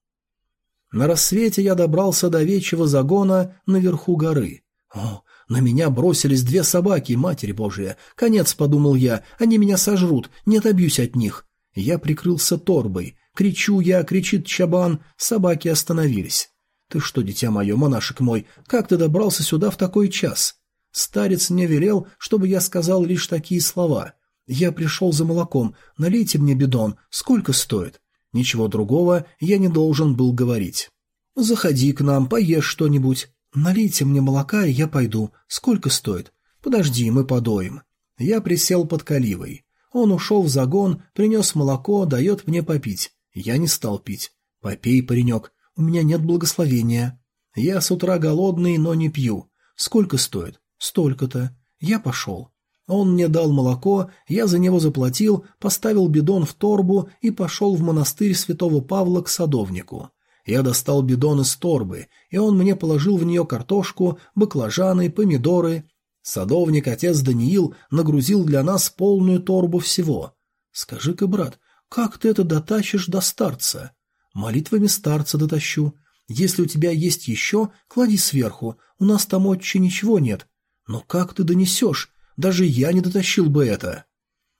S1: На рассвете я добрался до овечьего загона наверху горы. О, на меня бросились две собаки, матери божия. Конец, подумал я, они меня сожрут, не отобьюсь от них. Я прикрылся торбой. Кричу я, кричит Чабан, собаки остановились. «Ты что, дитя мое, монашек мой, как ты добрался сюда в такой час?» Старец мне велел, чтобы я сказал лишь такие слова. «Я пришел за молоком. Налейте мне бидон. Сколько стоит?» Ничего другого я не должен был говорить. «Заходи к нам, поешь что-нибудь. Налейте мне молока, и я пойду. Сколько стоит?» «Подожди, мы подоим». Я присел под каливой. Он ушел в загон, принес молоко, дает мне попить. Я не стал пить. «Попей, паренек, у меня нет благословения». «Я с утра голодный, но не пью. Сколько стоит?» «Столько-то». Я пошел. Он мне дал молоко, я за него заплатил, поставил бидон в торбу и пошел в монастырь святого Павла к садовнику. Я достал бидон из торбы, и он мне положил в нее картошку, баклажаны, помидоры. Садовник, отец Даниил, нагрузил для нас полную торбу всего. «Скажи-ка, брат, как ты это дотащишь до старца?» Молитвами старца дотащу. Если у тебя есть еще, клади сверху. У нас там отче ничего нет. Но как ты донесешь? Даже я не дотащил бы это.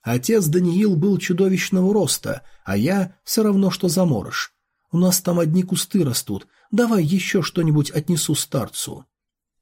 S1: Отец Даниил был чудовищного роста, а я все равно, что заморож. У нас там одни кусты растут. Давай еще что-нибудь отнесу старцу.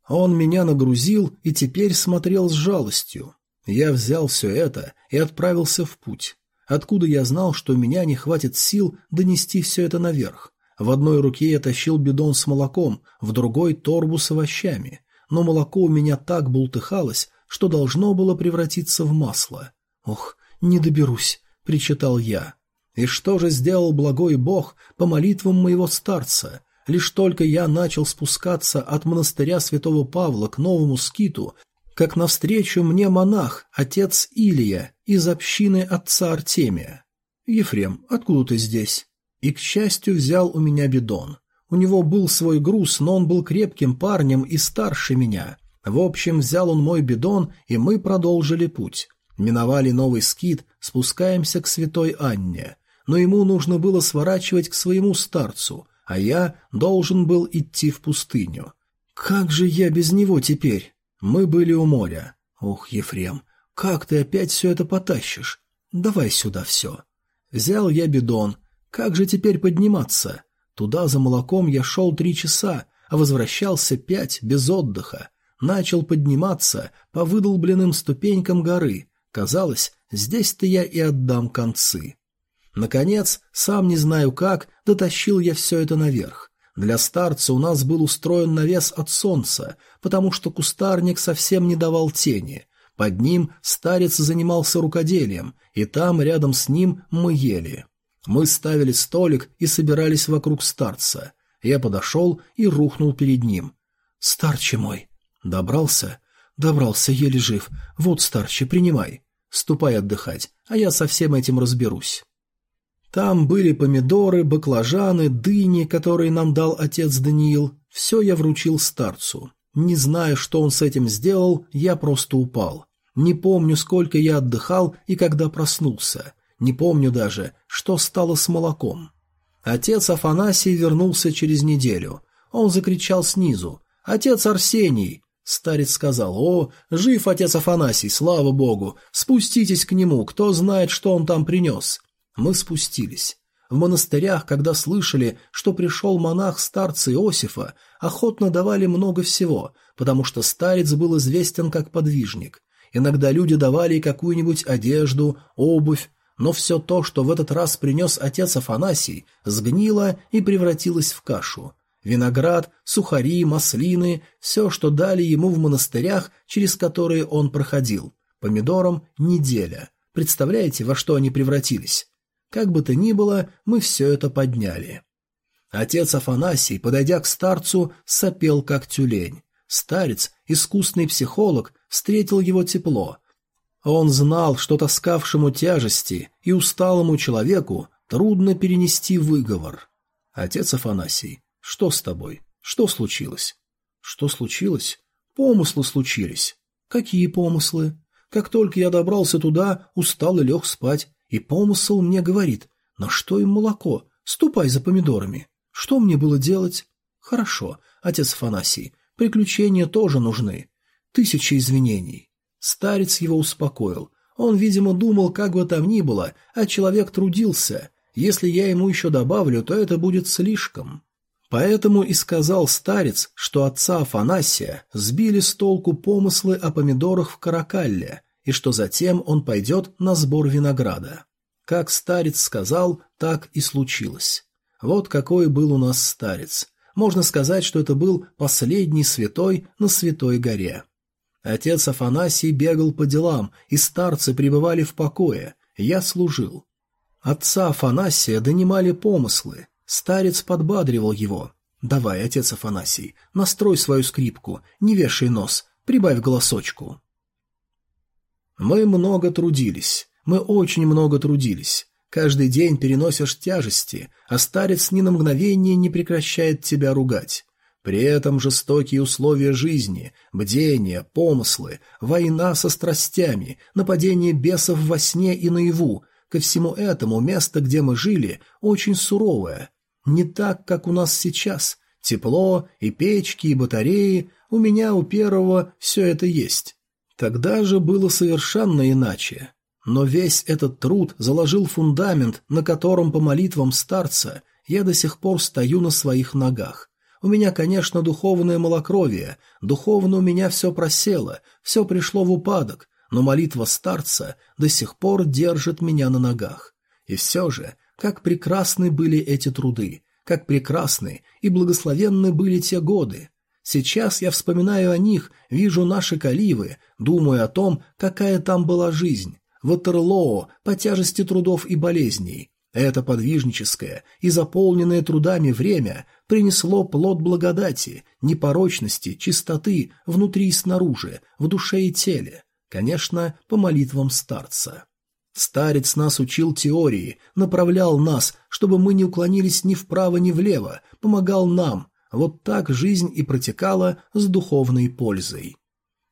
S1: Он меня нагрузил и теперь смотрел с жалостью. Я взял все это и отправился в путь. Откуда я знал, что у меня не хватит сил донести все это наверх? В одной руке я тащил бидон с молоком, в другой – торбу с овощами. Но молоко у меня так бултыхалось, что должно было превратиться в масло. «Ох, не доберусь», – причитал я. И что же сделал благой бог по молитвам моего старца? Лишь только я начал спускаться от монастыря святого Павла к новому скиту, как навстречу мне монах, отец Илия, из общины отца Артемия. «Ефрем, откуда ты здесь?» И, к счастью, взял у меня бидон. У него был свой груз, но он был крепким парнем и старше меня. В общем, взял он мой бидон, и мы продолжили путь. Миновали новый скит, спускаемся к святой Анне. Но ему нужно было сворачивать к своему старцу, а я должен был идти в пустыню. Как же я без него теперь? Мы были у моря. Ух, Ефрем, как ты опять все это потащишь? Давай сюда все. Взял я бидон. Как же теперь подниматься? Туда за молоком я шел три часа, а возвращался пять без отдыха. Начал подниматься по выдолбленным ступенькам горы. Казалось, здесь-то я и отдам концы. Наконец, сам не знаю как, дотащил я все это наверх. Для старца у нас был устроен навес от солнца, потому что кустарник совсем не давал тени. Под ним старец занимался рукоделием, и там, рядом с ним, мы ели. Мы ставили столик и собирались вокруг старца. Я подошел и рухнул перед ним. «Старче мой!» «Добрался?» «Добрался, еле жив. Вот, старче, принимай. Ступай отдыхать, а я со всем этим разберусь». Там были помидоры, баклажаны, дыни, которые нам дал отец Даниил. Все я вручил старцу. Не знаю, что он с этим сделал, я просто упал. Не помню, сколько я отдыхал и когда проснулся. Не помню даже, что стало с молоком. Отец Афанасий вернулся через неделю. Он закричал снизу. «Отец Арсений!» Старец сказал, «О, жив отец Афанасий, слава богу! Спуститесь к нему, кто знает, что он там принес. Мы спустились. В монастырях, когда слышали, что пришел монах старца Иосифа, охотно давали много всего, потому что старец был известен как подвижник. Иногда люди давали какую-нибудь одежду, обувь, но все то, что в этот раз принес отец Афанасий, сгнило и превратилось в кашу. Виноград, сухари, маслины – все, что дали ему в монастырях, через которые он проходил. Помидорам – неделя. Представляете, во что они превратились? Как бы то ни было, мы все это подняли. Отец Афанасий, подойдя к старцу, сопел как тюлень. Старец, искусный психолог, встретил его тепло. Он знал, что таскавшему тяжести и усталому человеку трудно перенести выговор. «Отец Афанасий, что с тобой? Что случилось?» «Что случилось? Помыслы случились». «Какие помыслы?» «Как только я добрался туда, устал и лег спать. И помысл мне говорит, на что им молоко? Ступай за помидорами. Что мне было делать? Хорошо, отец Афанасий, приключения тоже нужны. Тысячи извинений. Старец его успокоил. Он, видимо, думал, как бы там ни было, а человек трудился. Если я ему еще добавлю, то это будет слишком. Поэтому и сказал старец, что отца Афанасия сбили с толку помыслы о помидорах в Каракалле, и что затем он пойдет на сбор винограда. Как старец сказал, так и случилось. Вот какой был у нас старец. Можно сказать, что это был последний святой на Святой горе. Отец Афанасий бегал по делам, и старцы пребывали в покое. Я служил. Отца Афанасия донимали помыслы. Старец подбадривал его. «Давай, отец Афанасий, настрой свою скрипку, не вешай нос, прибавь голосочку». Мы много трудились. Мы очень много трудились. Каждый день переносишь тяжести, а старец ни на мгновение не прекращает тебя ругать. При этом жестокие условия жизни, бдение, помыслы, война со страстями, нападение бесов во сне и наяву – ко всему этому место, где мы жили, очень суровое. Не так, как у нас сейчас. Тепло и печки, и батареи. У меня у первого все это есть. Тогда же было совершенно иначе. Но весь этот труд заложил фундамент, на котором по молитвам старца я до сих пор стою на своих ногах. У меня, конечно, духовное малокровие, духовно у меня все просело, все пришло в упадок, но молитва старца до сих пор держит меня на ногах. И все же, как прекрасны были эти труды, как прекрасны и благословенны были те годы. Сейчас я вспоминаю о них, вижу наши каливы, думаю о том, какая там была жизнь. Ватерлоо по тяжести трудов и болезней. Это подвижническое и заполненное трудами время принесло плод благодати, непорочности, чистоты внутри и снаружи, в душе и теле. Конечно, по молитвам старца. Старец нас учил теории, направлял нас, чтобы мы не уклонились ни вправо, ни влево, помогал нам. Вот так жизнь и протекала с духовной пользой.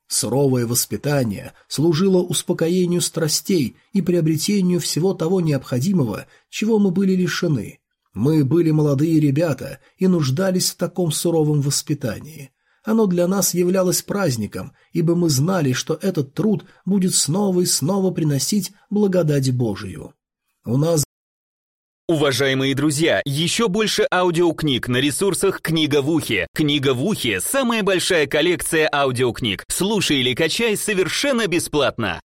S1: Суровое воспитание служило успокоению страстей и приобретению всего того необходимого, чего мы были лишены. Мы были молодые ребята и нуждались в таком суровом воспитании. Оно для нас являлось праздником, ибо мы знали, что этот труд будет снова и снова приносить благодать Божию. У нас
S2: Уважаемые друзья, еще больше аудиокниг на ресурсах «Книга в ухе». «Книга в ухе» — самая большая коллекция аудиокниг. Слушай или качай совершенно бесплатно.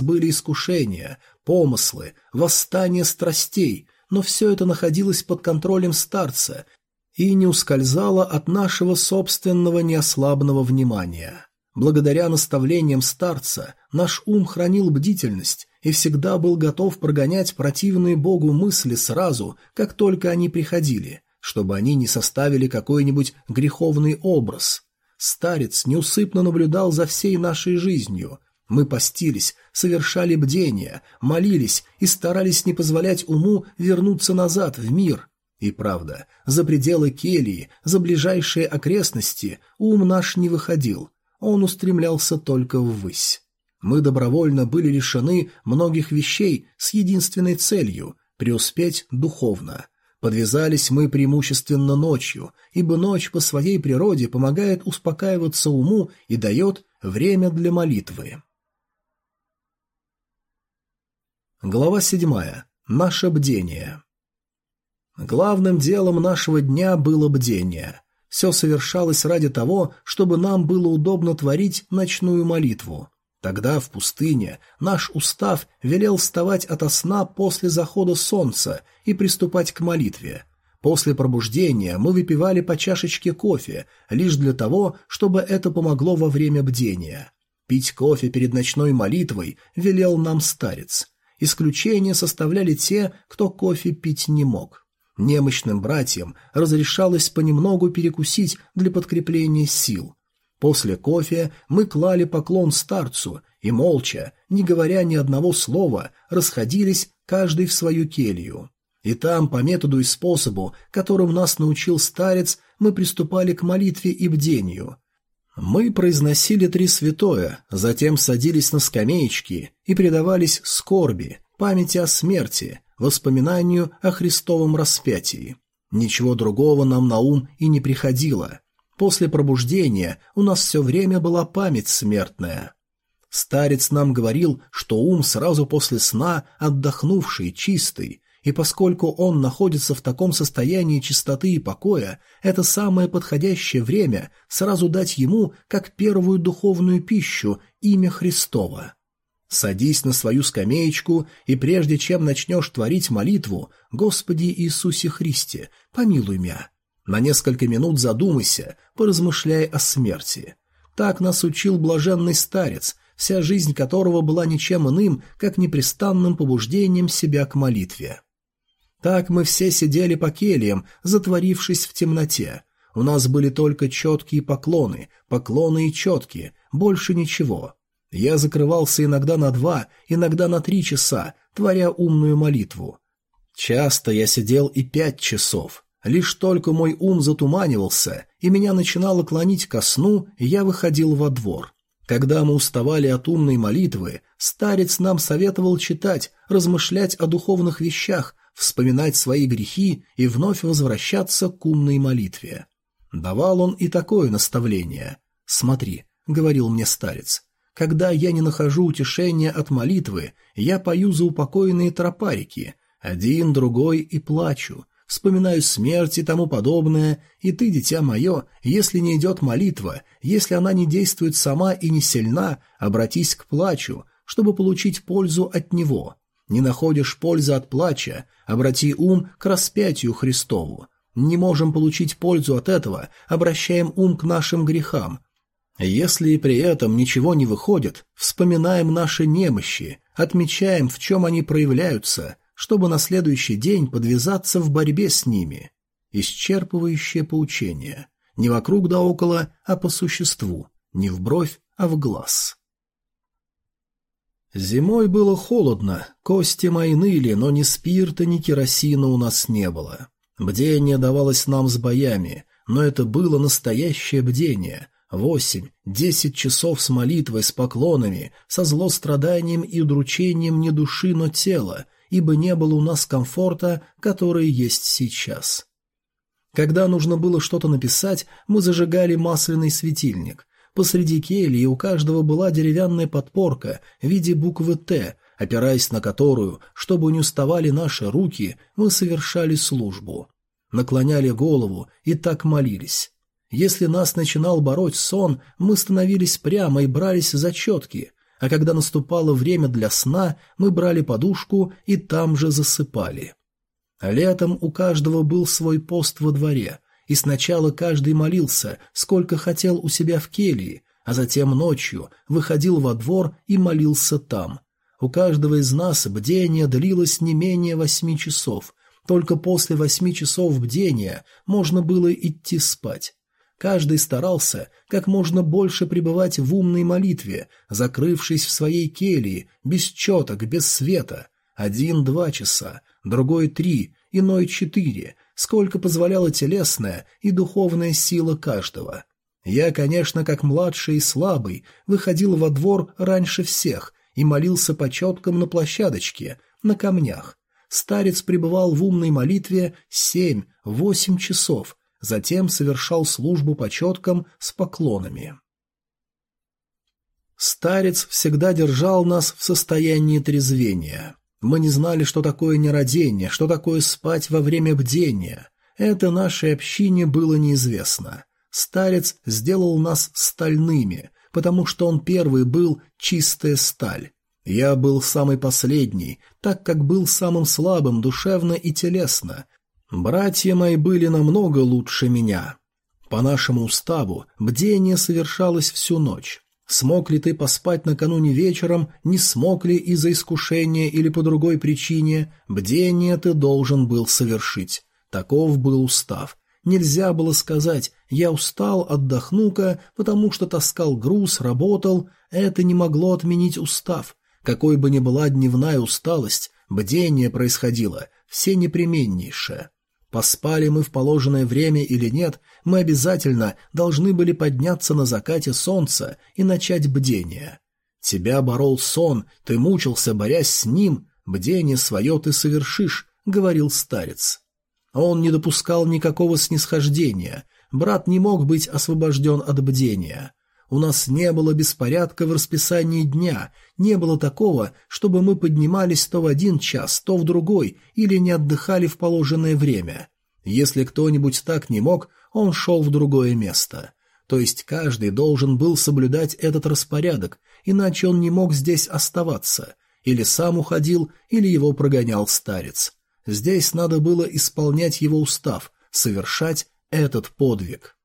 S1: Были искушения, помыслы, восстание страстей, но все это находилось под контролем старца и не ускользало от нашего собственного неослабного внимания. Благодаря наставлениям старца наш ум хранил бдительность и всегда был готов прогонять противные Богу мысли сразу, как только они приходили, чтобы они не составили какой-нибудь греховный образ. Старец неусыпно наблюдал за всей нашей жизнью. Мы постились, совершали бдения, молились и старались не позволять уму вернуться назад в мир. И правда, за пределы кельи, за ближайшие окрестности ум наш не выходил, он устремлялся только ввысь. Мы добровольно были лишены многих вещей с единственной целью – преуспеть духовно. Подвязались мы преимущественно ночью, ибо ночь по своей природе помогает успокаиваться уму и дает время для молитвы. Глава седьмая. Наше бдение. Главным делом нашего дня было бдение. Все совершалось ради того, чтобы нам было удобно творить ночную молитву. Тогда в пустыне наш устав велел вставать ото сна после захода солнца и приступать к молитве. После пробуждения мы выпивали по чашечке кофе, лишь для того, чтобы это помогло во время бдения. Пить кофе перед ночной молитвой велел нам старец. Исключение составляли те, кто кофе пить не мог. Немощным братьям разрешалось понемногу перекусить для подкрепления сил, После кофе мы клали поклон старцу и молча, не говоря ни одного слова, расходились каждый в свою келью. И там, по методу и способу, которым нас научил старец, мы приступали к молитве и бдению. Мы произносили три святое, затем садились на скамеечки и предавались скорби, памяти о смерти, воспоминанию о Христовом распятии. Ничего другого нам на ум и не приходило. После пробуждения у нас все время была память смертная. Старец нам говорил, что ум сразу после сна отдохнувший, чистый, и поскольку он находится в таком состоянии чистоты и покоя, это самое подходящее время сразу дать ему как первую духовную пищу имя Христова. Садись на свою скамеечку, и прежде чем начнешь творить молитву «Господи Иисусе Христе, помилуй меня», на несколько минут задумайся, поразмышляй о смерти. Так нас учил блаженный старец, вся жизнь которого была ничем иным, как непрестанным побуждением себя к молитве. Так мы все сидели по кельям, затворившись в темноте. У нас были только четкие поклоны, поклоны и четкие, больше ничего. Я закрывался иногда на два, иногда на три часа, творя умную молитву. Часто я сидел и пять часов. Лишь только мой ум затуманивался, и меня начинало клонить ко сну, я выходил во двор. Когда мы уставали от умной молитвы, старец нам советовал читать, размышлять о духовных вещах, вспоминать свои грехи и вновь возвращаться к умной молитве. Давал он и такое наставление. «Смотри», — говорил мне старец, — «когда я не нахожу утешения от молитвы, я пою за упокоенные тропарики, один, другой и плачу, вспоминаю смерть и тому подобное, и ты, дитя мое, если не идет молитва, если она не действует сама и не сильна, обратись к плачу, чтобы получить пользу от него. Не находишь пользы от плача, обрати ум к распятию Христову. Не можем получить пользу от этого, обращаем ум к нашим грехам. Если при этом ничего не выходит, вспоминаем наши немощи, отмечаем, в чем они проявляются, чтобы на следующий день подвязаться в борьбе с ними. Исчерпывающее поучение. Не вокруг да около, а по существу. Не в бровь, а в глаз. Зимой было холодно, кости мои ныли, но ни спирта, ни керосина у нас не было. Бдение давалось нам с боями, но это было настоящее бдение. Восемь, десять часов с молитвой, с поклонами, со злостраданием и удручением не души, но тела, ибо не было у нас комфорта, который есть сейчас. Когда нужно было что-то написать, мы зажигали масляный светильник. Посреди кельи у каждого была деревянная подпорка в виде буквы «Т», опираясь на которую, чтобы не уставали наши руки, мы совершали службу. Наклоняли голову и так молились. Если нас начинал бороть сон, мы становились прямо и брались за четки, а когда наступало время для сна, мы брали подушку и там же засыпали. летом у каждого был свой пост во дворе, и сначала каждый молился, сколько хотел у себя в келье, а затем ночью выходил во двор и молился там. У каждого из нас бдение длилось не менее восьми часов, только после восьми часов бдения можно было идти спать. Каждый старался как можно больше пребывать в умной молитве, закрывшись в своей келье, без четок, без света. Один-два часа, другой три, иной четыре, сколько позволяла телесная и духовная сила каждого. Я, конечно, как младший и слабый, выходил во двор раньше всех и молился по четкам на площадочке, на камнях. Старец пребывал в умной молитве семь-восемь часов, затем совершал службу по четкам с поклонами. Старец всегда держал нас в состоянии трезвения. Мы не знали, что такое нерадение, что такое спать во время бдения. Это нашей общине было неизвестно. Старец сделал нас стальными, потому что он первый был чистая сталь. Я был самый последний, так как был самым слабым душевно и телесно, Братья мои были намного лучше меня. По нашему уставу бдение совершалось всю ночь. Смог ли ты поспать накануне вечером, не смог ли из-за искушения или по другой причине, бдение ты должен был совершить. Таков был устав. Нельзя было сказать «я устал, отдохну-ка, потому что таскал груз, работал». Это не могло отменить устав. Какой бы ни была дневная усталость, бдение происходило все непременнейшее. Поспали мы в положенное время или нет, мы обязательно должны были подняться на закате солнца и начать бдение. Тебя борол сон, ты мучился, борясь с ним, бдение свое ты совершишь, — говорил старец. Он не допускал никакого снисхождения, брат не мог быть освобожден от бдения. У нас не было беспорядка в расписании дня, не было такого, чтобы мы поднимались то в один час, то в другой, или не отдыхали в положенное время. Если кто-нибудь так не мог, он шел в другое место. То есть каждый должен был соблюдать этот распорядок, иначе он не мог здесь оставаться. Или сам уходил, или его прогонял старец. Здесь надо было исполнять его устав, совершать этот подвиг.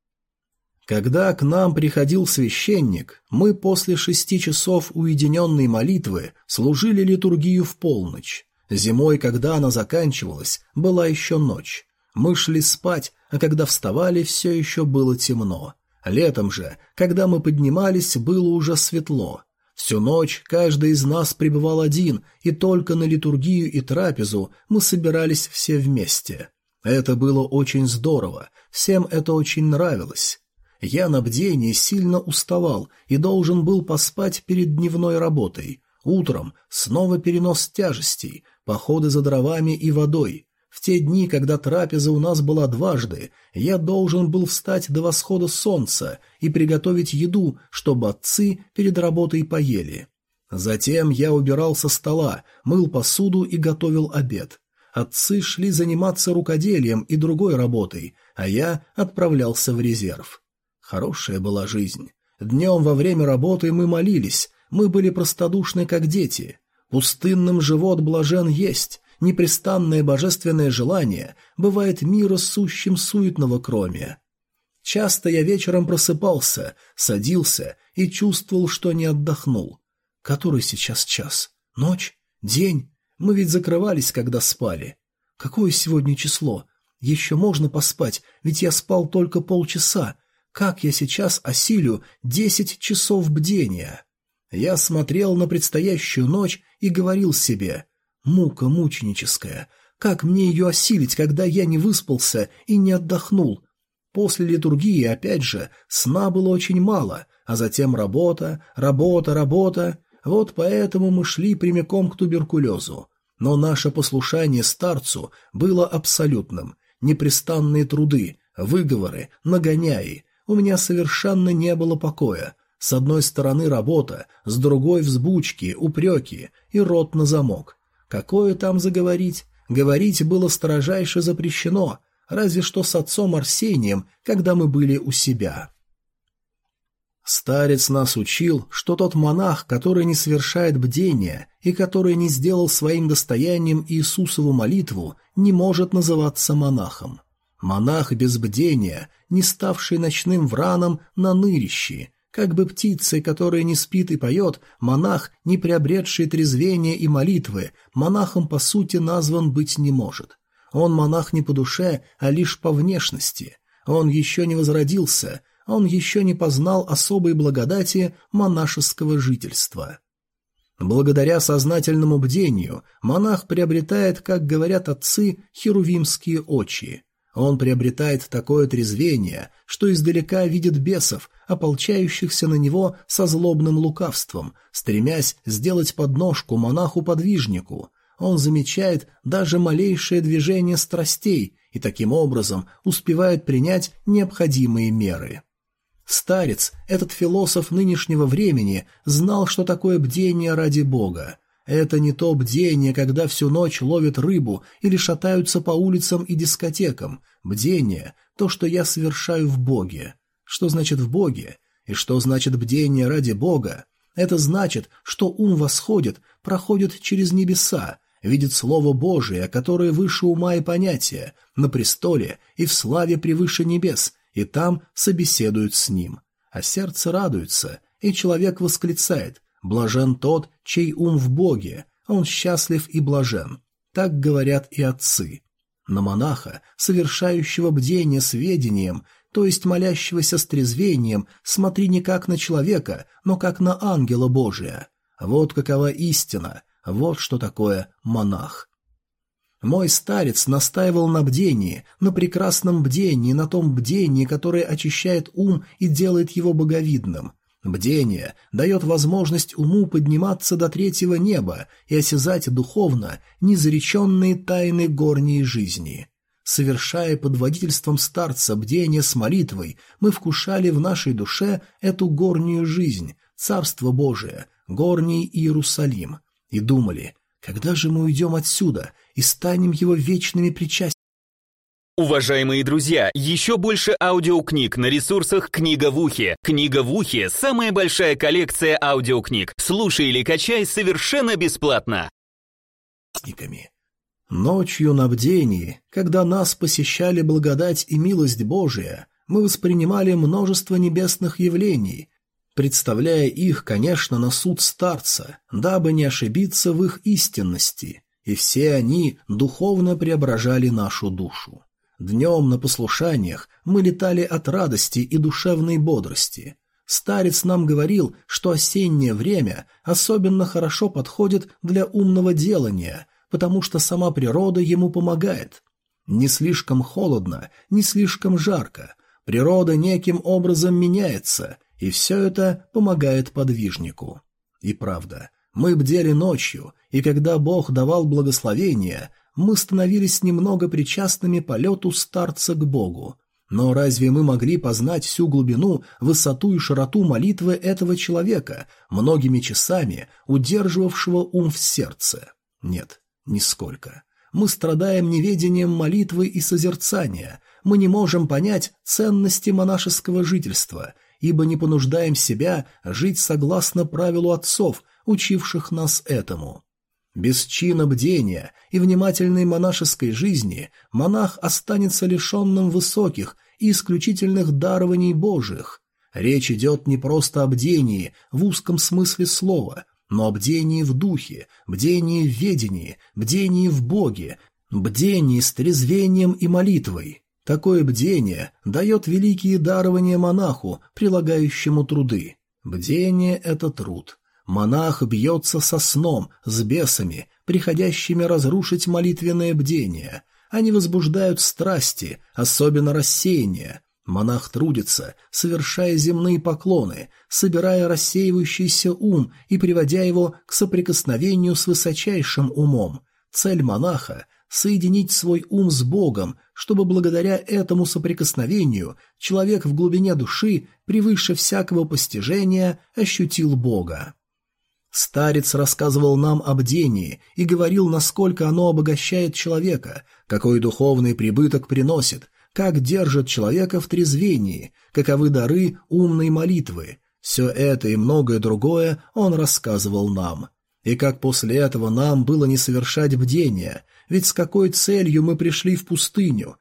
S1: Когда к нам приходил священник, мы после шести часов уединенной молитвы служили литургию в полночь. Зимой, когда она заканчивалась, была еще ночь. Мы шли спать, а когда вставали, все еще было темно. Летом же, когда мы поднимались, было уже светло. Всю ночь каждый из нас пребывал один, и только на литургию и трапезу мы собирались все вместе. Это было очень здорово, всем это очень нравилось. Я на бдении сильно уставал и должен был поспать перед дневной работой. Утром снова перенос тяжестей, походы за дровами и водой. В те дни, когда трапеза у нас была дважды, я должен был встать до восхода солнца и приготовить еду, чтобы отцы перед работой поели. Затем я убирал со стола, мыл посуду и готовил обед. Отцы шли заниматься рукоделием и другой работой, а я отправлялся в резерв. Хорошая была жизнь. Днем во время работы мы молились, мы были простодушны, как дети. Пустынным живот блажен есть, непрестанное божественное желание бывает мира сущим суетного кроме. Часто я вечером просыпался, садился и чувствовал, что не отдохнул. Который сейчас час? Ночь? День? Мы ведь закрывались, когда спали. Какое сегодня число? Еще можно поспать, ведь я спал только полчаса. Как я сейчас осилю десять часов бдения? Я смотрел на предстоящую ночь и говорил себе Мука мученическая. Как мне ее осилить, когда я не выспался и не отдохнул? После литургии, опять же, сна было очень мало, а затем работа, работа, работа. Вот поэтому мы шли прямиком к туберкулезу. Но наше послушание старцу было абсолютным. Непрестанные труды, выговоры, нагоняи. У меня совершенно не было покоя. С одной стороны работа, с другой взбучки, упреки и рот на замок. Какое там заговорить? Говорить было строжайше запрещено, разве что с отцом Арсением, когда мы были у себя. Старец нас учил, что тот монах, который не совершает бдения и который не сделал своим достоянием Иисусову молитву, не может называться монахом. Монах без бдения, не ставший ночным враном на нырищи, как бы птицей, которая не спит и поет, монах, не приобретший трезвения и молитвы, монахом по сути назван быть не может. Он монах не по душе, а лишь по внешности. Он еще не возродился, он еще не познал особой благодати монашеского жительства. Благодаря сознательному бдению монах приобретает, как говорят отцы, херувимские очи. Он приобретает такое трезвение, что издалека видит бесов, ополчающихся на него со злобным лукавством, стремясь сделать подножку монаху-подвижнику. Он замечает даже малейшее движение страстей и таким образом успевает принять необходимые меры. Старец, этот философ нынешнего времени, знал, что такое бдение ради Бога. Это не то бдение, когда всю ночь ловят рыбу или шатаются по улицам и дискотекам. Бдение – то, что я совершаю в Боге. Что значит в Боге? И что значит бдение ради Бога? Это значит, что ум восходит, проходит через небеса, видит Слово Божие, которое выше ума и понятия, на престоле и в славе превыше небес, и там собеседуют с ним. А сердце радуется, и человек восклицает «Блажен тот, чей ум в Боге, он счастлив и блажен». Так говорят и отцы. На монаха, совершающего бдение сведением, то есть молящегося с трезвением, смотри не как на человека, но как на ангела Божия. Вот какова истина, вот что такое монах. Мой старец настаивал на бдении, на прекрасном бдении, на том бдении, которое очищает ум и делает его боговидным. Бдение дает возможность уму подниматься до третьего неба и осязать духовно незареченные тайны горней жизни. Совершая под водительством старца бдение с молитвой, мы вкушали в нашей душе эту горнюю жизнь, Царство Божие, горний Иерусалим, и думали, когда же мы уйдем отсюда и станем его вечными причастниками?
S2: Уважаемые друзья, еще больше аудиокниг на ресурсах «Книга в ухе». «Книга в ухе» — самая большая коллекция аудиокниг. Слушай или качай совершенно бесплатно.
S1: Ночью на бдении, когда нас посещали благодать и милость Божия, мы воспринимали множество небесных явлений, представляя их, конечно, на суд старца, дабы не ошибиться в их истинности, и все они духовно преображали нашу душу. Днем на послушаниях мы летали от радости и душевной бодрости. Старец нам говорил, что осеннее время особенно хорошо подходит для умного делания, потому что сама природа ему помогает. Не слишком холодно, не слишком жарко. Природа неким образом меняется, и все это помогает подвижнику. И правда, мы бдели ночью, и когда Бог давал благословение, мы становились немного причастными полету старца к Богу. Но разве мы могли познать всю глубину, высоту и широту молитвы этого человека, многими часами удерживавшего ум в сердце? Нет, нисколько. Мы страдаем неведением молитвы и созерцания, мы не можем понять ценности монашеского жительства, ибо не понуждаем себя жить согласно правилу отцов, учивших нас этому. Без чина бдения и внимательной монашеской жизни монах останется лишенным высоких и исключительных дарований Божьих. Речь идет не просто о бдении в узком смысле слова, но о бдении в духе, бдении в ведении, бдении в Боге, бдении с трезвением и молитвой. Такое бдение дает великие дарования монаху, прилагающему труды. Бдение — это труд. Монах бьется со сном, с бесами, приходящими разрушить молитвенное бдение. Они возбуждают страсти, особенно рассеяние. Монах трудится, совершая земные поклоны, собирая рассеивающийся ум и приводя его к соприкосновению с высочайшим умом. Цель монаха — соединить свой ум с Богом, чтобы благодаря этому соприкосновению человек в глубине души, превыше всякого постижения, ощутил Бога. Старец рассказывал нам об дении и говорил, насколько оно обогащает человека, какой духовный прибыток приносит, как держит человека в трезвении, каковы дары умной молитвы. Все это и многое другое он рассказывал нам. И как после этого нам было не совершать бдения, ведь с какой целью мы пришли в пустыню?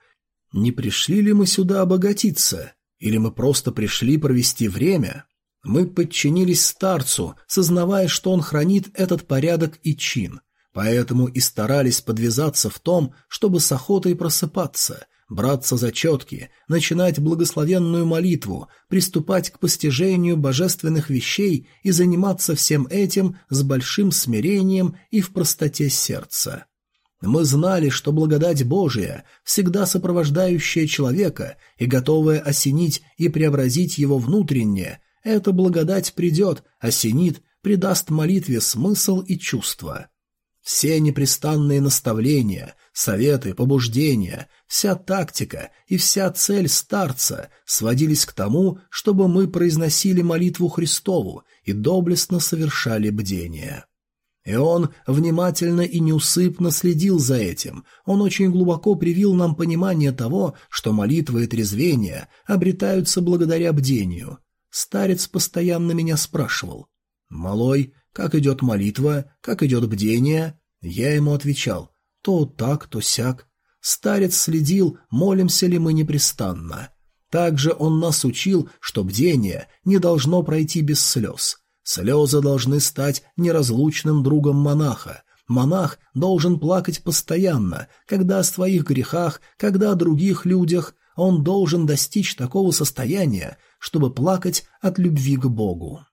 S1: Не пришли ли мы сюда обогатиться? Или мы просто пришли провести время? Мы подчинились старцу, сознавая, что он хранит этот порядок и чин, поэтому и старались подвязаться в том, чтобы с охотой просыпаться, браться за четки, начинать благословенную молитву, приступать к постижению божественных вещей и заниматься всем этим с большим смирением и в простоте сердца. Мы знали, что благодать Божия, всегда сопровождающая человека и готовая осенить и преобразить его внутреннее, эта благодать придет, осенит, придаст молитве смысл и чувство. Все непрестанные наставления, советы, побуждения, вся тактика и вся цель старца сводились к тому, чтобы мы произносили молитву Христову и доблестно совершали бдение. И он внимательно и неусыпно следил за этим. Он очень глубоко привил нам понимание того, что молитва и трезвение обретаются благодаря бдению, Старец постоянно меня спрашивал. «Малой, как идет молитва, как идет бдение?» Я ему отвечал. То так, то сяк. Старец следил, молимся ли мы непрестанно. Также он нас учил, что бдение не должно пройти без слез. Слезы должны стать неразлучным другом монаха. Монах должен плакать постоянно, когда о своих грехах, когда о других людях. Он должен достичь такого состояния, чтобы плакать от любви к Богу.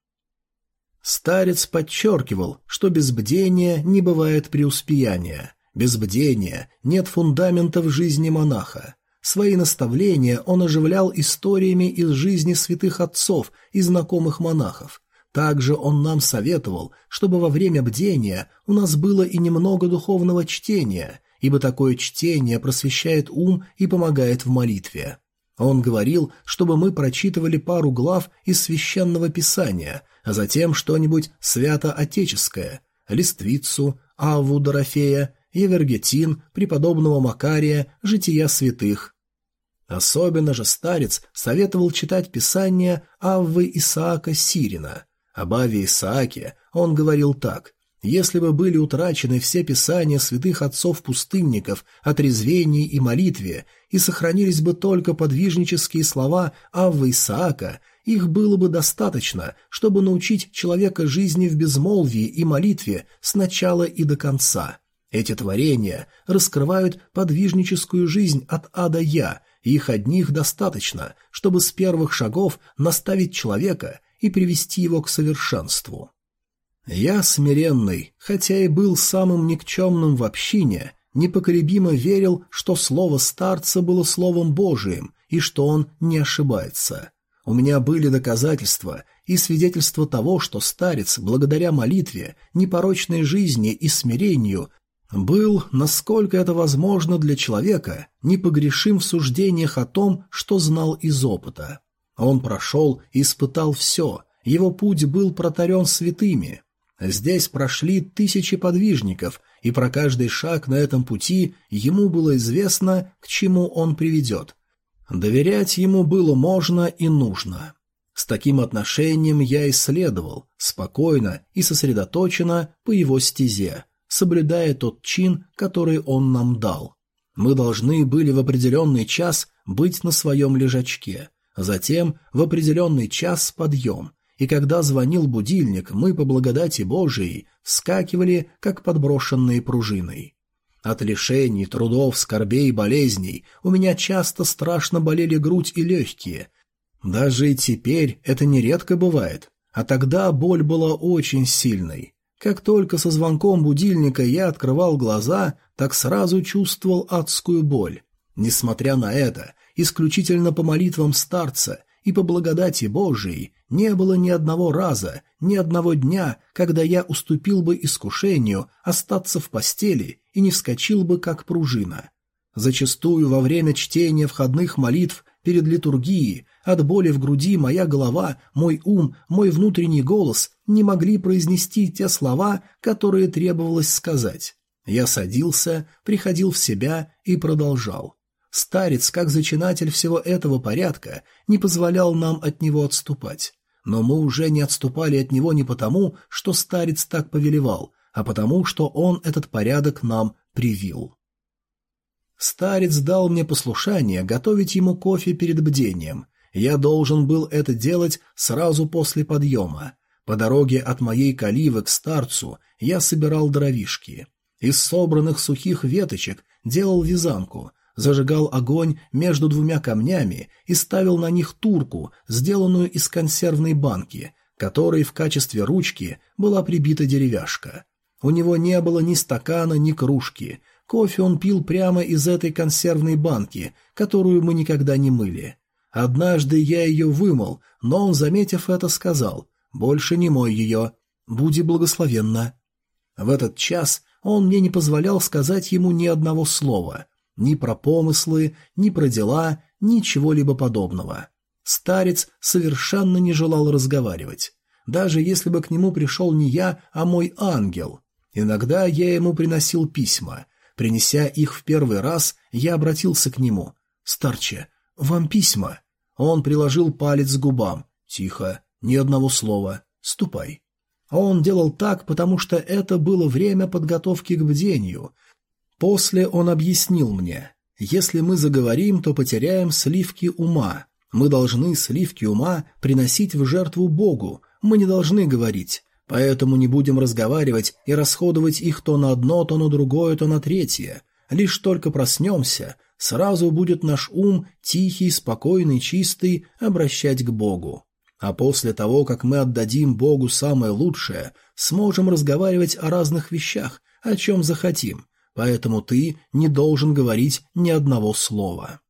S1: Старец подчеркивал, что без бдения не бывает преуспеяния, без бдения нет фундамента в жизни монаха. Свои наставления он оживлял историями из жизни святых отцов и знакомых монахов. Также он нам советовал, чтобы во время бдения у нас было и немного духовного чтения, ибо такое чтение просвещает ум и помогает в молитве. Он говорил, чтобы мы прочитывали пару глав из священного писания, а затем что-нибудь свято-отеческое, Листвицу, Авву Дорофея, Евергетин, преподобного Макария, Жития святых. Особенно же старец советовал читать писание Аввы Исаака Сирина. Об Аве Исааке он говорил так – если бы были утрачены все писания святых отцов-пустынников о трезвении и молитве, и сохранились бы только подвижнические слова Аввы Исаака, их было бы достаточно, чтобы научить человека жизни в безмолвии и молитве с начала и до конца. Эти творения раскрывают подвижническую жизнь от А до Я, и их одних достаточно, чтобы с первых шагов наставить человека и привести его к совершенству. Я смиренный, хотя и был самым никчемным в общине, непоколебимо верил, что слово старца было словом Божиим и что он не ошибается. У меня были доказательства и свидетельства того, что старец, благодаря молитве, непорочной жизни и смирению, был, насколько это возможно для человека, непогрешим в суждениях о том, что знал из опыта. Он прошел и испытал все, его путь был протарен святыми. Здесь прошли тысячи подвижников, и про каждый шаг на этом пути ему было известно, к чему он приведет. Доверять ему было можно и нужно. С таким отношением я исследовал, спокойно и сосредоточенно по его стезе, соблюдая тот чин, который он нам дал. Мы должны были в определенный час быть на своем лежачке, затем в определенный час подъем, и когда звонил будильник, мы по благодати Божией вскакивали, как подброшенные пружиной. От лишений, трудов, скорбей, болезней у меня часто страшно болели грудь и легкие. Даже и теперь это нередко бывает, а тогда боль была очень сильной. Как только со звонком будильника я открывал глаза, так сразу чувствовал адскую боль. Несмотря на это, исключительно по молитвам старца и по благодати Божией не было ни одного раза, ни одного дня, когда я уступил бы искушению остаться в постели и не вскочил бы как пружина. Зачастую во время чтения входных молитв перед литургией от боли в груди моя голова, мой ум, мой внутренний голос не могли произнести те слова, которые требовалось сказать. Я садился, приходил в себя и продолжал. Старец, как зачинатель всего этого порядка, не позволял нам от него отступать. Но мы уже не отступали от него не потому, что старец так повелевал, а потому, что он этот порядок нам привил. Старец дал мне послушание готовить ему кофе перед бдением. Я должен был это делать сразу после подъема. По дороге от моей каливы к старцу я собирал дровишки. Из собранных сухих веточек делал вязанку, зажигал огонь между двумя камнями и ставил на них турку, сделанную из консервной банки, которой в качестве ручки была прибита деревяшка. У него не было ни стакана, ни кружки. Кофе он пил прямо из этой консервной банки, которую мы никогда не мыли. Однажды я ее вымыл, но он, заметив это, сказал «Больше не мой ее. Буди благословенна». В этот час он мне не позволял сказать ему ни одного слова. Ни про помыслы, ни про дела, ничего-либо подобного. Старец совершенно не желал разговаривать. Даже если бы к нему пришел не я, а мой ангел. Иногда я ему приносил письма. Принеся их в первый раз, я обратился к нему. «Старче, вам письма?» Он приложил палец к губам. «Тихо, ни одного слова. Ступай». Он делал так, потому что это было время подготовки к бдению, После он объяснил мне, если мы заговорим, то потеряем сливки ума. Мы должны сливки ума приносить в жертву Богу, мы не должны говорить, поэтому не будем разговаривать и расходовать их то на одно, то на другое, то на третье. Лишь только проснемся, сразу будет наш ум, тихий, спокойный, чистый, обращать к Богу. А после того, как мы отдадим Богу самое лучшее, сможем разговаривать о разных вещах, о чем захотим, поэтому ты не должен говорить ни одного слова.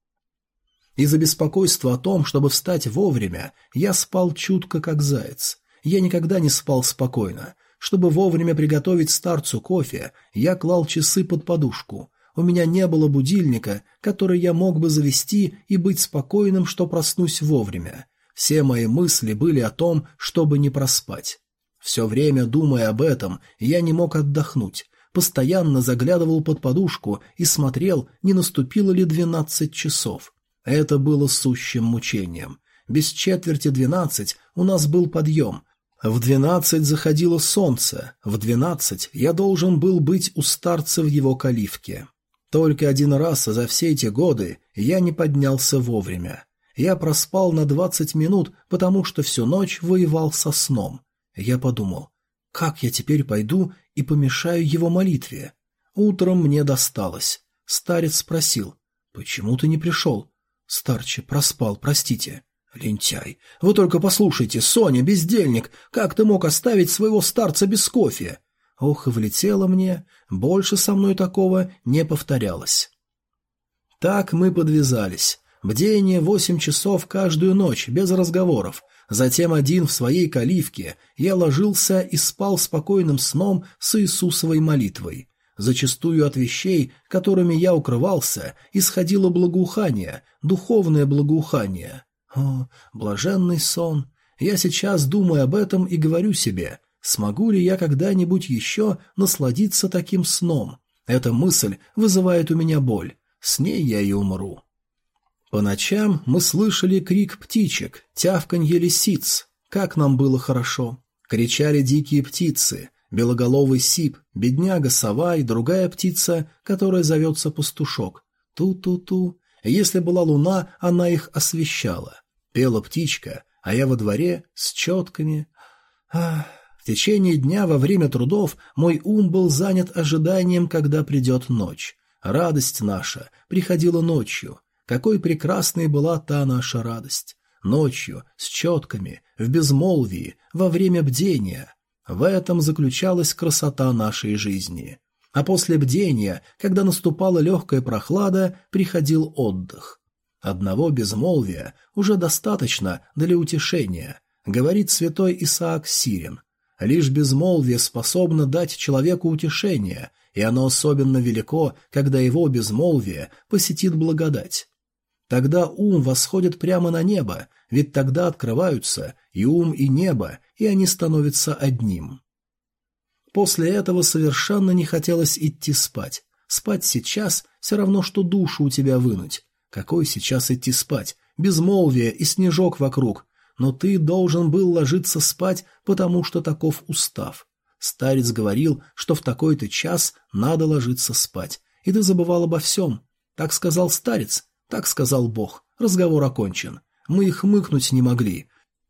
S1: Из-за беспокойства о том, чтобы встать вовремя, я спал чутко, как заяц. Я никогда не спал спокойно. Чтобы вовремя приготовить старцу кофе, я клал часы под подушку. У меня не было будильника, который я мог бы завести и быть спокойным, что проснусь вовремя. Все мои мысли были о том, чтобы не проспать. Все время, думая об этом, я не мог отдохнуть, постоянно заглядывал под подушку и смотрел, не наступило ли двенадцать часов. Это было сущим мучением. Без четверти двенадцать у нас был подъем. В двенадцать заходило солнце, в двенадцать я должен был быть у старца в его каливке. Только один раз за все эти годы я не поднялся вовремя. Я проспал на двадцать минут, потому что всю ночь воевал со сном. Я подумал, как я теперь пойду и помешаю его молитве? Утром мне досталось. Старец спросил, «Почему ты не пришел?» Старче проспал, простите. «Лентяй! Вы только послушайте, Соня, бездельник! Как ты мог оставить своего старца без кофе?» Ох, и влетело мне. Больше со мной такого не повторялось. Так мы подвязались. Бдение восемь часов каждую ночь, без разговоров. Затем один в своей каливке я ложился и спал спокойным сном с Иисусовой молитвой. Зачастую от вещей, которыми я укрывался, исходило благоухание, духовное благоухание. О, блаженный сон! Я сейчас думаю об этом и говорю себе, смогу ли я когда-нибудь еще насладиться таким сном? Эта мысль вызывает у меня боль. С ней я и умру. По ночам мы слышали крик птичек, тявканье лисиц. Как нам было хорошо. Кричали дикие птицы, белоголовый сип, бедняга-сова и другая птица, которая зовется пастушок. Ту-ту-ту. Если была луна, она их освещала. Пела птичка, а я во дворе с четками. Ах, в течение дня во время трудов мой ум был занят ожиданием, когда придет ночь. Радость наша приходила ночью. Какой прекрасной была та наша радость. Ночью, с четками, в безмолвии, во время бдения. В этом заключалась красота нашей жизни. А после бдения, когда наступала легкая прохлада, приходил отдых. Одного безмолвия уже достаточно для утешения, говорит святой Исаак Сирин. Лишь безмолвие способно дать человеку утешение, и оно особенно велико, когда его безмолвие посетит благодать. Тогда ум восходит прямо на небо, ведь тогда открываются и ум, и небо, и они становятся одним. После этого совершенно не хотелось идти спать. Спать сейчас все равно, что душу у тебя вынуть. Какой сейчас идти спать? Безмолвие и снежок вокруг. Но ты должен был ложиться спать, потому что таков устав. Старец говорил, что в такой-то час надо ложиться спать. И ты забывал обо всем. Так сказал старец, так сказал Бог. Разговор окончен. Мы их мыкнуть не могли.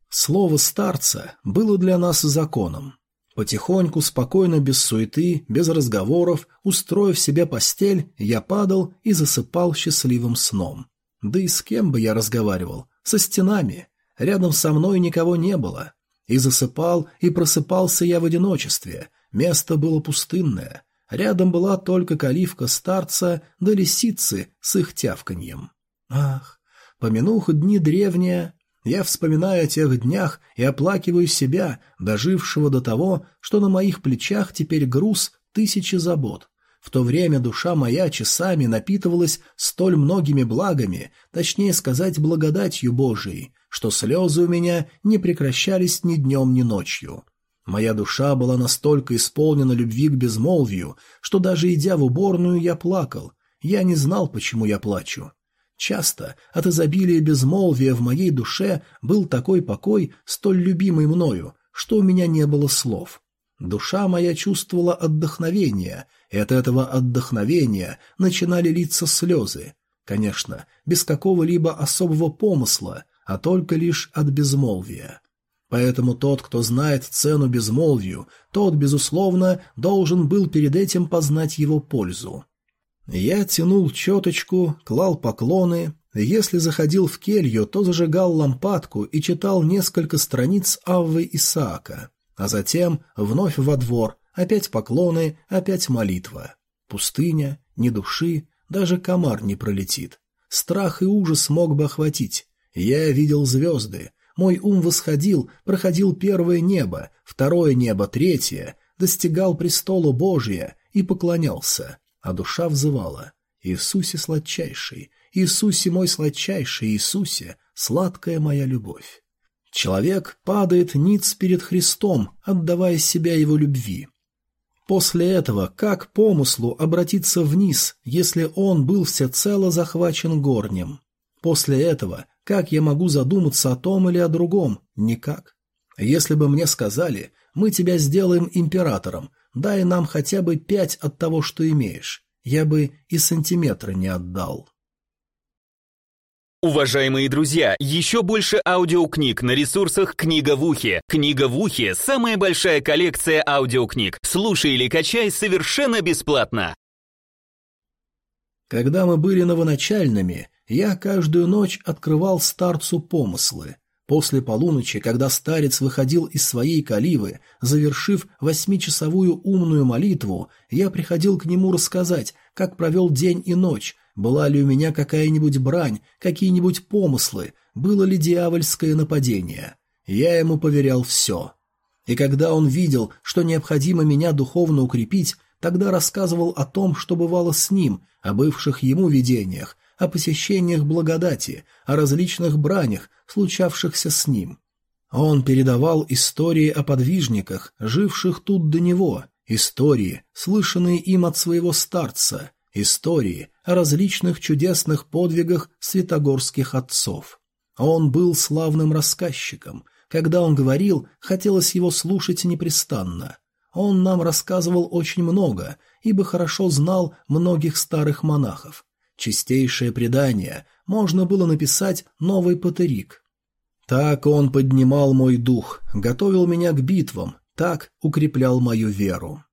S1: Слово старца было для нас законом. Потихоньку, спокойно, без суеты, без разговоров, устроив себе постель, я падал и засыпал счастливым сном. Да и с кем бы я разговаривал? Со стенами. Рядом со мной никого не было. И засыпал, и просыпался я в одиночестве. Место было пустынное. Рядом была только каливка старца да лисицы с их тявканьем. Ах, помянух дни древние, я вспоминаю о тех днях и оплакиваю себя, дожившего до того, что на моих плечах теперь груз тысячи забот. В то время душа моя часами напитывалась столь многими благами, точнее сказать, благодатью Божией, что слезы у меня не прекращались ни днем, ни ночью. Моя душа была настолько исполнена любви к безмолвию, что даже идя в уборную, я плакал. Я не знал, почему я плачу. Часто от изобилия безмолвия в моей душе был такой покой, столь любимый мною, что у меня не было слов. Душа моя чувствовала отдохновение, и от этого отдохновения начинали литься слезы. Конечно, без какого-либо особого помысла, а только лишь от безмолвия. Поэтому тот, кто знает цену безмолвию, тот, безусловно, должен был перед этим познать его пользу. Я тянул четочку, клал поклоны, если заходил в келью, то зажигал лампадку и читал несколько страниц Аввы Исаака, а затем вновь во двор, опять поклоны, опять молитва. Пустыня, ни души, даже комар не пролетит. Страх и ужас мог бы охватить. Я видел звезды, мой ум восходил, проходил первое небо, второе небо, третье, достигал престола Божия и поклонялся, а душа взывала «Иисусе сладчайший, Иисусе мой сладчайший, Иисусе, сладкая моя любовь». Человек падает ниц перед Христом, отдавая себя его любви. После этого, как помыслу обратиться вниз, если он был всецело захвачен горнем? После этого, как я могу задуматься о том или о другом? Никак. Если бы мне сказали, мы тебя сделаем императором, дай нам хотя бы пять от того, что имеешь, я бы и сантиметра не отдал.
S2: Уважаемые друзья, еще больше аудиокниг на ресурсах «Книга в ухе». «Книга в ухе» — самая большая коллекция аудиокниг. Слушай или качай совершенно бесплатно.
S1: Когда мы были новоначальными, я каждую ночь открывал старцу помыслы. После полуночи, когда старец выходил из своей каливы, завершив восьмичасовую умную молитву, я приходил к нему рассказать, как провел день и ночь, Была ли у меня какая-нибудь брань, какие-нибудь помыслы, было ли дьявольское нападение. Я ему поверял все. И когда он видел, что необходимо меня духовно укрепить, тогда рассказывал о том, что бывало с ним, о бывших ему видениях, о посещениях благодати, о различных бранях, случавшихся с ним. Он передавал истории о подвижниках, живших тут до него, истории, слышанные им от своего старца, истории о различных чудесных подвигах святогорских отцов. Он был славным рассказчиком. Когда он говорил, хотелось его слушать непрестанно. Он нам рассказывал очень много, ибо хорошо знал многих старых монахов. Чистейшее предание, можно было написать новый патерик. Так он поднимал мой дух, готовил меня к битвам, так укреплял мою веру.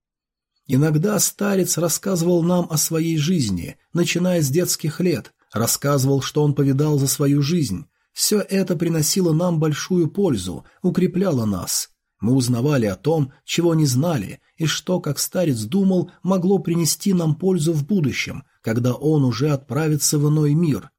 S1: Иногда старец рассказывал нам о своей жизни, начиная с детских лет, рассказывал, что он повидал за свою жизнь. Все это приносило нам большую пользу, укрепляло нас. Мы узнавали о том, чего не знали, и что, как старец думал, могло принести нам пользу в будущем, когда он уже отправится в иной мир.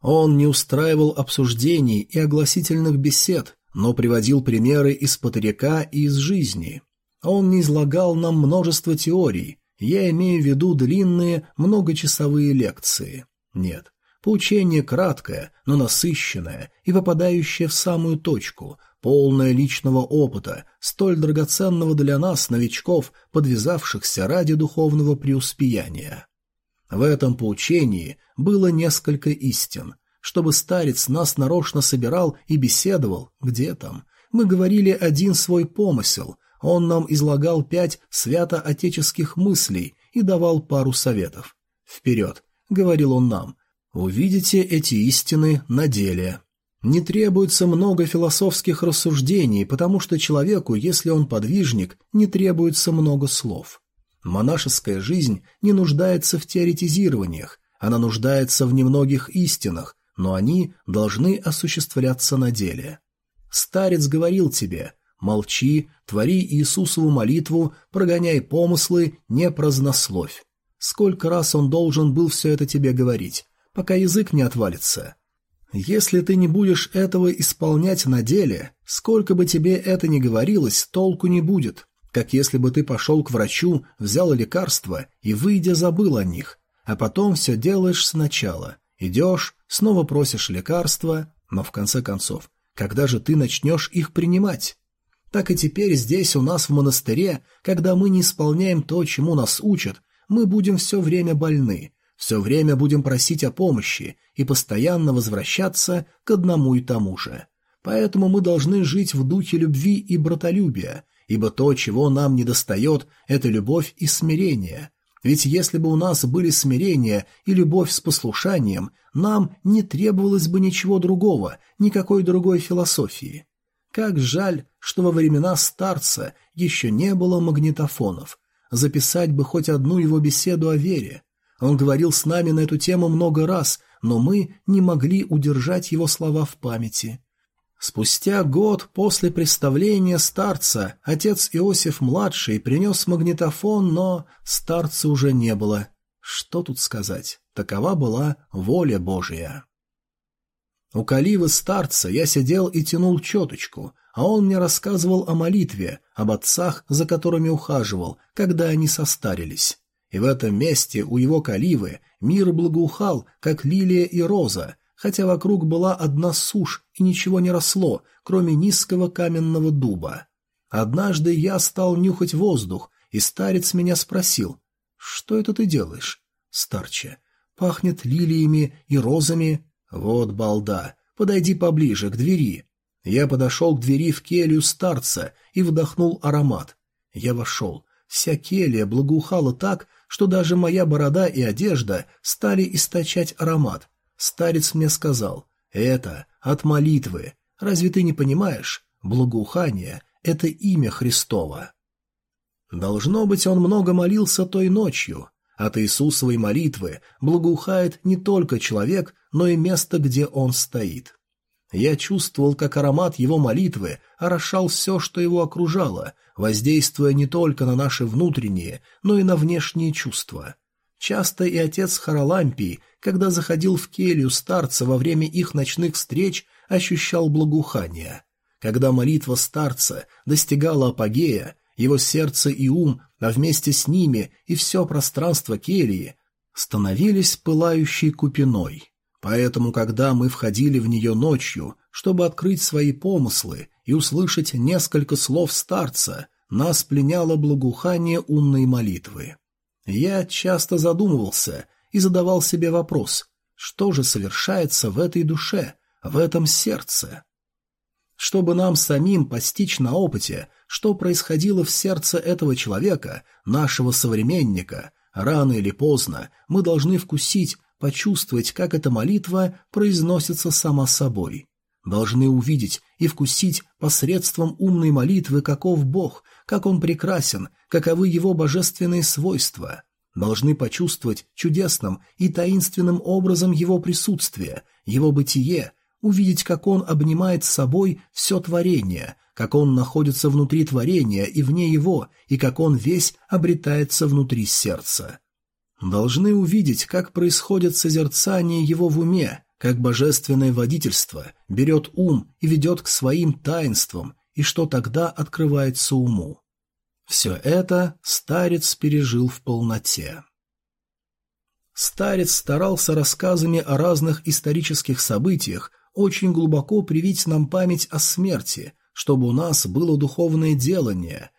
S1: Он не устраивал обсуждений и огласительных бесед, но приводил примеры из патыряка и из жизни. Он не излагал нам множество теорий, я имею в виду длинные многочасовые лекции. Нет, поучение краткое, но насыщенное и попадающее в самую точку, полное личного опыта, столь драгоценного для нас, новичков, подвязавшихся ради духовного преуспеяния. В этом поучении было несколько истин. Чтобы старец нас нарочно собирал и беседовал, где там, мы говорили один свой помысел, он нам излагал пять свято-отеческих мыслей и давал пару советов. «Вперед!» — говорил он нам. «Увидите эти истины на деле». Не требуется много философских рассуждений, потому что человеку, если он подвижник, не требуется много слов. Монашеская жизнь не нуждается в теоретизированиях, она нуждается в немногих истинах, но они должны осуществляться на деле. Старец говорил тебе «Молчи, твори Иисусову молитву, прогоняй помыслы, не празднословь». Сколько раз он должен был все это тебе говорить, пока язык не отвалится? Если ты не будешь этого исполнять на деле, сколько бы тебе это ни говорилось, толку не будет, как если бы ты пошел к врачу, взял лекарства и, выйдя, забыл о них, а потом все делаешь сначала. Идешь, снова просишь лекарства, но в конце концов, когда же ты начнешь их принимать? Так и теперь здесь у нас в монастыре, когда мы не исполняем то, чему нас учат, мы будем все время больны, все время будем просить о помощи и постоянно возвращаться к одному и тому же. Поэтому мы должны жить в духе любви и братолюбия, ибо то, чего нам недостает, это любовь и смирение. Ведь если бы у нас были смирение и любовь с послушанием, нам не требовалось бы ничего другого, никакой другой философии. Как жаль, что во времена старца еще не было магнитофонов. Записать бы хоть одну его беседу о вере. Он говорил с нами на эту тему много раз, но мы не могли удержать его слова в памяти. Спустя год после представления старца отец Иосиф-младший принес магнитофон, но старца уже не было. Что тут сказать? Такова была воля Божия. У каливы старца я сидел и тянул четочку, а он мне рассказывал о молитве, об отцах, за которыми ухаживал, когда они состарились. И в этом месте у его каливы мир благоухал, как лилия и роза, хотя вокруг была одна сушь и ничего не росло, кроме низкого каменного дуба. Однажды я стал нюхать воздух, и старец меня спросил, «Что это ты делаешь?» «Старче, пахнет лилиями и розами». «Вот балда, подойди поближе, к двери». Я подошел к двери в келью старца и вдохнул аромат. Я вошел. Вся келья благоухала так, что даже моя борода и одежда стали источать аромат. Старец мне сказал, это от молитвы. Разве ты не понимаешь? Благоухание — это имя Христово. Должно быть, он много молился той ночью. От Иисусовой молитвы благоухает не только человек, но и место, где он стоит. Я чувствовал, как аромат его молитвы орошал все, что его окружало, воздействуя не только на наши внутренние, но и на внешние чувства. Часто и отец Харалампий, когда заходил в келью старца во время их ночных встреч, ощущал благоухание. Когда молитва старца достигала апогея, его сердце и ум, а вместе с ними и все пространство кельи, становились пылающей купиной. Поэтому, когда мы входили в нее ночью, чтобы открыть свои помыслы и услышать несколько слов старца, нас пленяло благоухание умной молитвы. Я часто задумывался и задавал себе вопрос, что же совершается в этой душе, в этом сердце? Чтобы нам самим постичь на опыте, что происходило в сердце этого человека, нашего современника, рано или поздно мы должны вкусить, почувствовать, как эта молитва произносится сама собой. Должны увидеть и вкусить посредством умной молитвы, каков Бог, как Он прекрасен, каковы Его божественные свойства. Должны почувствовать чудесным и таинственным образом Его присутствие, Его бытие, увидеть, как Он обнимает с собой все творение, как Он находится внутри творения и вне его, и как Он весь обретается внутри сердца. Должны увидеть, как происходит созерцание Его в уме, как божественное водительство берет ум и ведет к своим таинствам, и что тогда открывается уму. Все это старец пережил в полноте. Старец старался рассказами о разных исторических событиях очень глубоко привить нам память о смерти, чтобы у нас было духовное делание,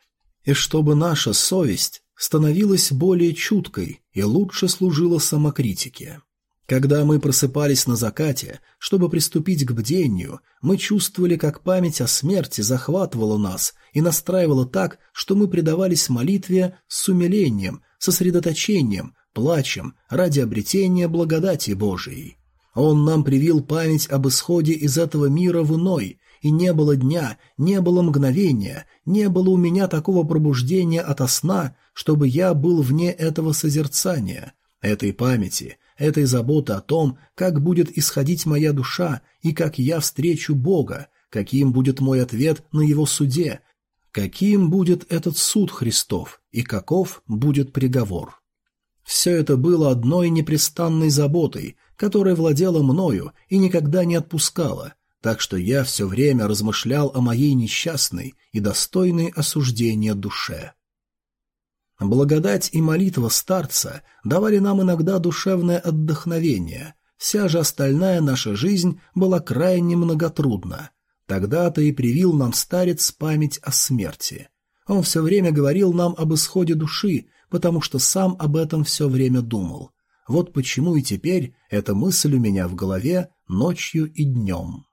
S1: и чтобы наша совесть становилась более чуткой и лучше служила самокритике. Когда мы просыпались на закате, чтобы приступить к бдению, мы чувствовали, как память о смерти захватывала нас и настраивала так, что мы предавались молитве с умилением, сосредоточением, плачем ради обретения благодати Божией. Он нам привил память об исходе из этого мира в иной, и не было дня, не было мгновения, не было у меня такого пробуждения ото сна, чтобы я был вне этого созерцания, этой памяти, этой заботы о том, как будет исходить моя душа и как я встречу Бога, каким будет мой ответ на его суде, каким будет этот суд Христов и каков будет приговор. Все это было одной непрестанной заботой, которая владела мною и никогда не отпускала, так что я все время размышлял о моей несчастной и достойной осуждения душе. Благодать и молитва старца давали нам иногда душевное отдохновение, вся же остальная наша жизнь была крайне многотрудна. Тогда-то и привил нам старец память о смерти. Он все время говорил нам об исходе души, потому что сам об этом все время думал. Вот почему и теперь эта мысль у меня в голове ночью и днем.